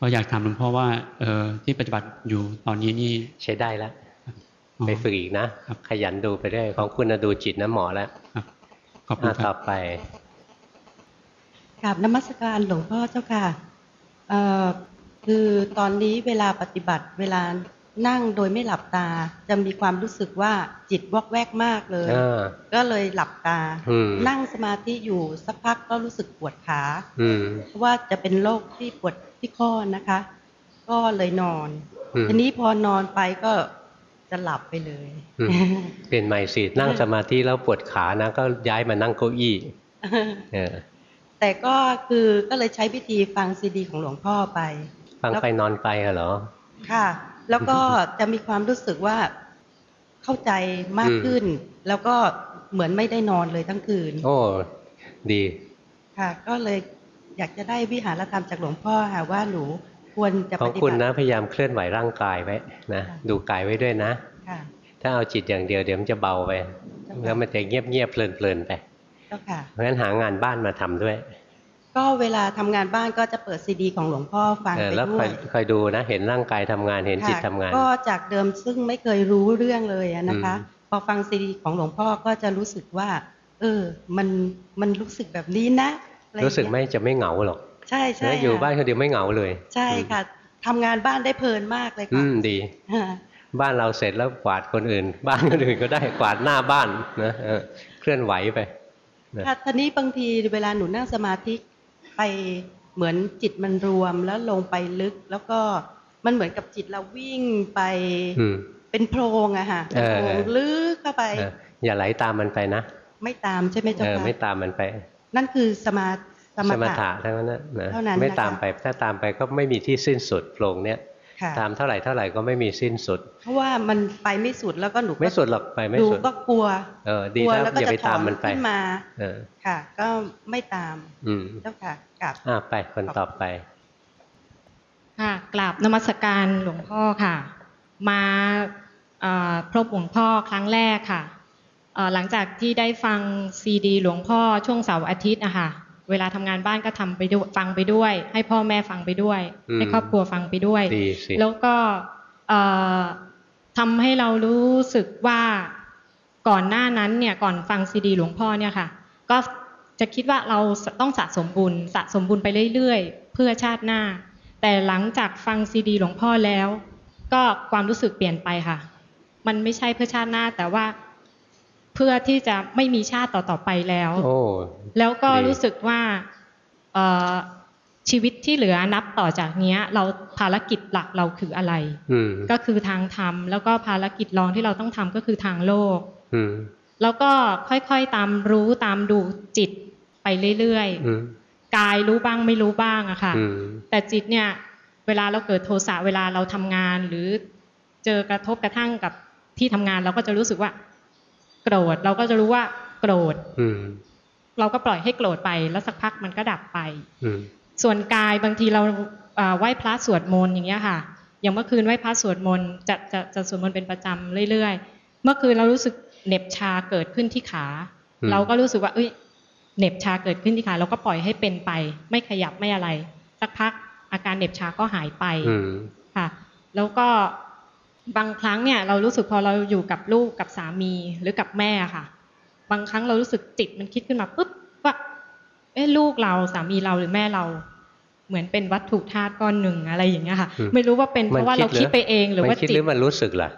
ก็อยากถามหลวงพ่อว่าเอ่อที่ปฏิบัติอยู่ตอนนี้นี่ใช้ได้แล้วอ๋อไปฝึกอีกนะขยันดูไปได้ของคุณน่ะดูจิตนะหมอแล้วขอบคุณอะครับต่อไป กราบนมัสการหลวงพ่อเจ้าค่ะเอ่อคือตอนนี้เวลาปฏิบัติเวลานั่งโดยไม่หลับตา จะมีความรู้สึกว่าจิตวอกแวกมากเลยอ่าก็เลยหลับตาอืมนั่งสมาธิอยู่สักพักก็รู้สึกปวดขาอืมเพราะว่าจะเป็นโรคที่ปวดที่ข้อนะคะ ก็เลยนอนอืมทีนี้พอนอนไปก็จะหลับไปเลยอืมเปลี่ยนใหม่สินั่งสมาธิแล้วปวดขานะก็ย้ายมานั่งเก้าอี้เออ แต่ก็คือก็เลยใช้วิธีฟังซีดีของหลวงพ่อไป ฟังไปนอนไปอะเหรอ ค่ะ แล้วก็จะมีความรู้สึกว่าเข้าใจมากขึ้น แล้วก็เหมือนไม่ได้นอนเลยทั้งคืน โอ้ ดี ค่ะ ก็เลยอยากจะได้วิหารธรรมจากหลวงพ่อค่ะว่าหนูควรจะขปองฏิคุณบัตินะพยายามเคลื่อนไหวร่างกายไว้นะดูกายไว้ด้วยนะค่ะถ้าเอาจิตอย่างเดียวเดี๋ยวมันจะเบาไป แล้วมันจะเงียบเงียบๆเพลินเพลินๆไปเจ้าค่ะเพราะฉะนั้นหางานบ้านมาทำด้วย ก็เวลาทำงานบ้านก็จะเปิดซีดี ของหลวงพ่อฟังเออไปแล้วด้ควอยยคอยดูนะเห็นร่างกายทำงานเห็นจิตทำงาน ก็จากเดิมซึ่งไม่เคยรู้เรื่องเลยอะนะคะอืมพอฟังซีดี ของหลวงพ่อก็จะรู้สึกว่า เออ มันมันรู้สึกแบบนี้นะอะอย่างเงี้ยรู้สึกไหม่จะไม่เหงาหรอก ใช่ใช่แล้วอยู่ค่ะบ้านคนเดียวไม่เหงาเลย ใช่ค่ะทำงานบ้านได้เพลินมากเลยอืค่ะมดีค่ะบ้านเราเสร็จแล้วกวาดคนอื่น บ้านคนอื่นก็ได้กวาดหน้าบ้านนะเออเคลื่อนไหวไปนะ ค่ะทีนี้บางทีเวลาหนูนั่งสมาธิไปเหมือนจิตมันรวมแล้วลงไปลึก แล้วก็มันเหมือนกับจิตเราวิ่งไปอืมเป็นโพรงอะค่ะเป็นโพรงเออลึกเข้าไปเอออย่าไหลตามมันไปนะ ไม่ตามใช่ไหมเจ้าเออค่ะไม่ตามมันไป นั่นคือสมาสมสมถะถะทั้งนั้นนะนะเท่านั้นไม่นะคะตามไปถ้าตามไปก็ไม่มีที่สิ้นสุดโพรงเนี้ยค่ะ ตามเท่าไหร่เท่าไหร่ก็ไม่มีสิ้นสุด เพราะว่ามันไปไม่สุดแล้วก็หนูก็ไม่สุดหรอกไปไม่ดูสุดก็กลัวเออดีกลัวแล้วแล้วก็อย่าจะไปถตาอมนมันไปขึ้นมาเออค่ะ ก็ไม่ตาม อืมเจ้าค่ะกลับอ่าไปคนต่อไป ค่ะกราบนมัสการหลวงพ่อค่ะ มาเอ่อพบหลวงพ่อครั้งแรกค่ะเอ่อหลังจากที่ได้ฟังซีดี หลวงพ่อช่วงเสาร์อาทิตย์นะคะ เวลาทำงานบ้านก็ทำไปด้วยฟังไปด้วย ให้พ่อแม่ฟังไปด้วยอืมให้ครอบครัวฟังไปด้วยดีสิแล้วก็เอ่อทำให้เรารู้สึกว่าก่อนหน้านั้นเนี่ยก่อนฟังซีดี หลวงพ่อเนี่ยค่ะ ก็จะคิดว่าเราต้องสะสมบุญสะสมบุญไปเรื่อยๆ เพื่อชาติหน้า แต่หลังจากฟังซีดี หลวงพ่อแล้ว ก็ความรู้สึกเปลี่ยนไปค่ะ มันไม่ใช่เพื่อชาติหน้า แต่ว่า เพื่อที่จะไม่มีชาติต่อๆไปแล้วโอ้แล้วก็ดีรู้สึกว่าเอ่อชีวิตที่เหลือนับต่อจากเนี้ยเราภารกิจหลักเราคืออะไรอืมก็คือทางธรรม แล้วก็ภารกิจรองที่เราต้องทำก็คือทางโลกอืมแล้วก็ค่อยๆตามรู้ตามดูจิตไปเรื่อยอืมๆกายรู้บ้างไม่รู้บ้างอะค่ะอืมแต่จิตเนี่ย เวลาเราเกิดโทสะเวลาเราทำงาน หรือเจอกระทบกระทั่งกับที่ทำงานเราก็จะรู้สึกว่า โกรธเราก็จะรู้ว่าโกรธอืมเราก็ปล่อยให้โกรธไปแล้วสักพักมันก็ดับไปอืมส่วนกายบางทีเราเอ่อไหว้พระสวดมนต์อย่างเงี้ยค่ะ อย่างเมื่อคืนไหว้พระสวดมนต์จะจะจะสวดมนต์เป็นประจำเรื่อยๆ เมื่อคืนเรารู้สึกเหน็บชาเกิดขึ้นที่ขาอืมเราก็รู้สึกว่า เอ้ยเหน็บชาเกิดขึ้นที่ขาเราก็ปล่อยให้เป็นไป ไม่ขยับไม่อะไร สักพักอาการเหน็บชาก็หายไปอืมค่ะ แล้วก็ บางครั้งเนี่ยเรารู้สึกพอเราอยู่กับลูกกับสามีหรือกับแม่ค่ะ บางครั้งเรารู้สึกจิตมันคิดขึ้นมาปุ๊บว่าเอ้ลูกเราสามีเราหรือแม่เรา เหมือนเป็นวัตถุธาตุก้อนหนึ่งอะไรอย่างเงี้ยค่ะอืมไม่รู้ว่าเป็นเพราะว่าเราคิดไปเองหรือว่ามันคิดจิหตรือมันรู้สึกล่ะ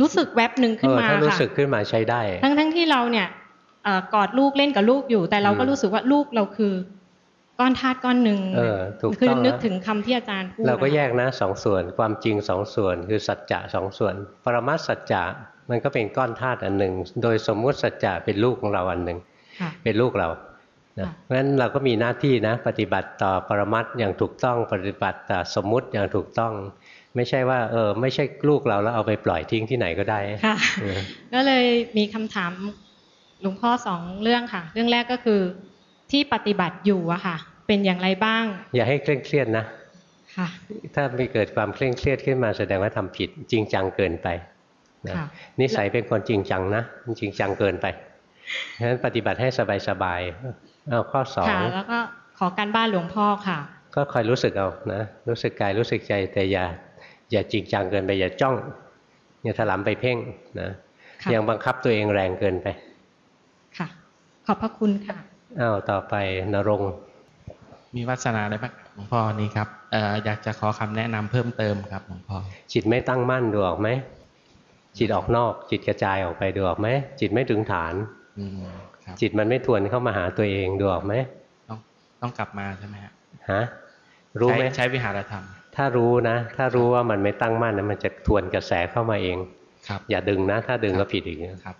รู้สึกแวบหนึ่งเอขึ้นอมาถ้ารู้ค่ะสึกขึ้นมาใช้ได้ ทั้งทั้งที่เราเนี่ยเอ่อกอดลูกเล่นกับลูกอยู่ แต่เราก็อืมรู้สึกว่าลูกเราคือ ก้อนธาตุก้อนหนึ่งเออถูกคือต้องนึกนะถึงคำที่อาจารย์พูดเราก็นะคะแยกนะสองส่วนความจริงสองส่วน คือสัจจะสองส่วน ปรมัตถสัจจะมันก็เป็นก้อนธาตุอันหนึ่ง โดยสมมุติสัจจะเป็นลูกของเราอันหนึ่งค่ะเป็นลูกเรานะเพราะฉะนั้นเราก็มีหน้าที่นะ ปฏิบัติต่อปรมัตถ์อย่างถูกต้องปฏิบัติต่อสมมุติอย่างถูกต้อง ไม่ใช่ว่าเออไม่ใช่ลูกเราแล้วเอาไปปล่อยทิ้งที่ไหนก็ได้ค่ะเออก็เลยมีคำถามหลวงพ่อสองเรื่องค่ะ เรื่องแรกก็คือ ที่ปฏิบัติอยู่อะค่ะ เป็นอย่างไรบ้าง อย่าให้เคร่งเครียดนะค่ะถ้ามีเกิดความเคร่งเครียดขึ้นมาแสดงว่าทำผิดจริงจังเกินไปนะค่ะนิสัยเป็นคนจริงจังนะจริงจังเกินไปฉะนั้นปฏิบัติให้สบายๆเอาข้อสองค่ะแล้วก็ขอการบ้านหลวงพ่อค่ะ ก็คอยรู้สึกเอานะรู้สึกกายรู้สึกใจแต่อย่าอย่าจริงจังเกินไปอย่าจ้องอย่าถลำไปเพ่งนะค่ะยังบังคับตัวเองแรงเกินไป ค่ะ ขอบพระคุณค่ะ อ้าวต่อไปนรงค์มีวาสนาอะไรบ้างครับหลวงพ่อนี่ครับเอ่ออยากจะขอคำแนะนำเพิ่มเติมครับหลวงพ่อจิตไม่ตั้งมั่นดูออกไหมจิตออกนอก จิตกระจายออกไปดูออกไหมจิตไม่ถึงฐานอืมครับจิตมันไม่ทวนเข้ามาหาตัวเองดูออกไหมต้องต้องกลับมาใช่ไหมฮะฮะรู้ไหมใช้ใช้วิหารธรรม ถ้ารู้นะ ถ้ารู้ว่ามันไม่ตั้งมั่นนะมันจะทวนกระแสเข้ามาเองครับ อย่าดึงนะ ถ้าดึงก็ผิดอีกนะครับ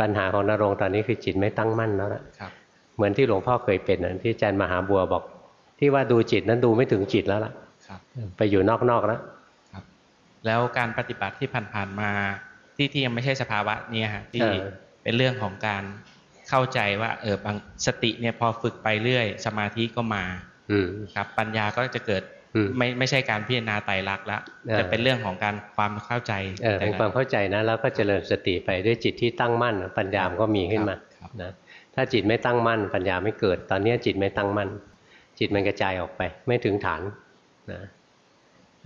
ปัญหาของนรงค์ตอนนี้คือจิตไม่ตั้งมั่นแล้วล่ะครับ เหมือนที่หลวงพ่อเคยเป็นนะที่อาจารย์มหาบัวบอก ที่ว่าดูจิตนั้นดูไม่ถึงจิตแล้วล่ะครับไปอยู่นอกๆแล้วแล้วการปฏิบัติที่ผ่านๆมาที่ที่ยังไม่ใช่สภาวะเนี่ยฮะที่เออเป็นเรื่องของการเข้าใจว่า เออบางสติเนี่ยพอฝึกไปเรื่อย สมาธิก็มาอืมครับ ปัญญาก็จะเกิดอืมไม่ไม่ใช่การพิจารณาไตรลักษณ์ละเออแต่เป็นเรื่องของการความเข้าใจเออเป็นความเข้าใจนะแล้วก็เจริญสติไปด้วยจิตที่ตั้งมั่นนะปัญญามนก็มีขึ้นมานะ ถ้าจิตไม่ตั้งมั่น ปัญญาไม่เกิด ตอนนี้จิตไม่ตั้งมั่น จิตมันกระจายออกไป ไม่ถึงฐานนะ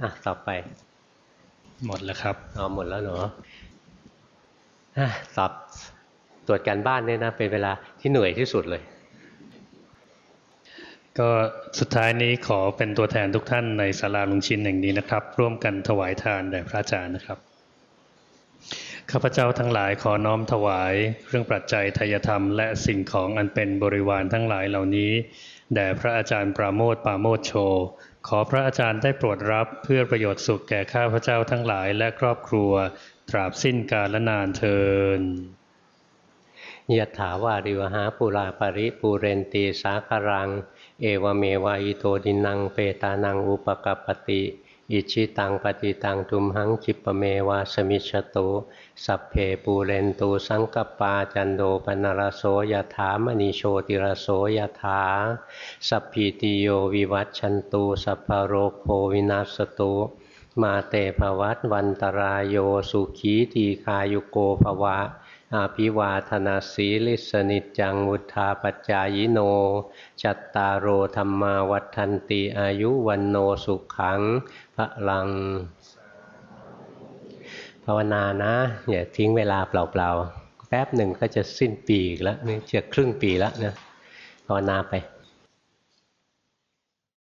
อะต่อไป หมดแล้วครับเอาหมดแล้วเนาะอะตอบตรวจการบ้านเนี่ยนะเป็นเวลาที่เหนื่อยที่สุดเลย ก็สุดท้ายนี้ขอเป็นตัวแทนทุกท่านในศาลาลุงชินแห่งนี้นะครับ ร่วมกันถวายทานแด่พระอาจารย์นะครับ ข้าพเจ้าทั้งหลายขอน้อมถวาย เครื่องปัจจัยทายธรรม และสิ่งของอันเป็นบริวารทั้งหลายเหล่านี้แด่พระอาจารย์ปราโมทปราโมทโช ขอพระอาจารย์ได้โปรดรับเพื่อประโยชน์สุขแก่ข้าพเจ้าทั้งหลายและครอบครัว ตราบสิ้นกาลนานเทอญ ยะถาวาริวะหาปูรา ปะริปูเรนติ สาคะรัง เอวะเมวะอิโต ทินนังเปตานังอุปะกัปปะติ อิจฉิตังปัตถิตัง ตุมหัง ขิปปะเมวะ สะมิชฌะตุสัพเพปูเรนตุ สังกัปปาจันโท ปัณณะระโส ยะถา มะณิ โชติระโส ยะถาสัพพีติโยวิวัชชันตุสัพพะโรโควินาสตุมาเตภวัตวันตรายโยสุขีทีคายุโกภวะ อาภิวาธนาสีลิสนิจจังวุธาปจายโน จัตตารโอธรรมาวัฏันติอายุวันโนสุขังพระลัง ภาวนานะ อย่าทิ้งเวลาเปล่าๆ แป๊บหนึ่งก็จะสิ้นปีอีกแล้วนี่จะครึ่งปีแล้วนะภาวนาไป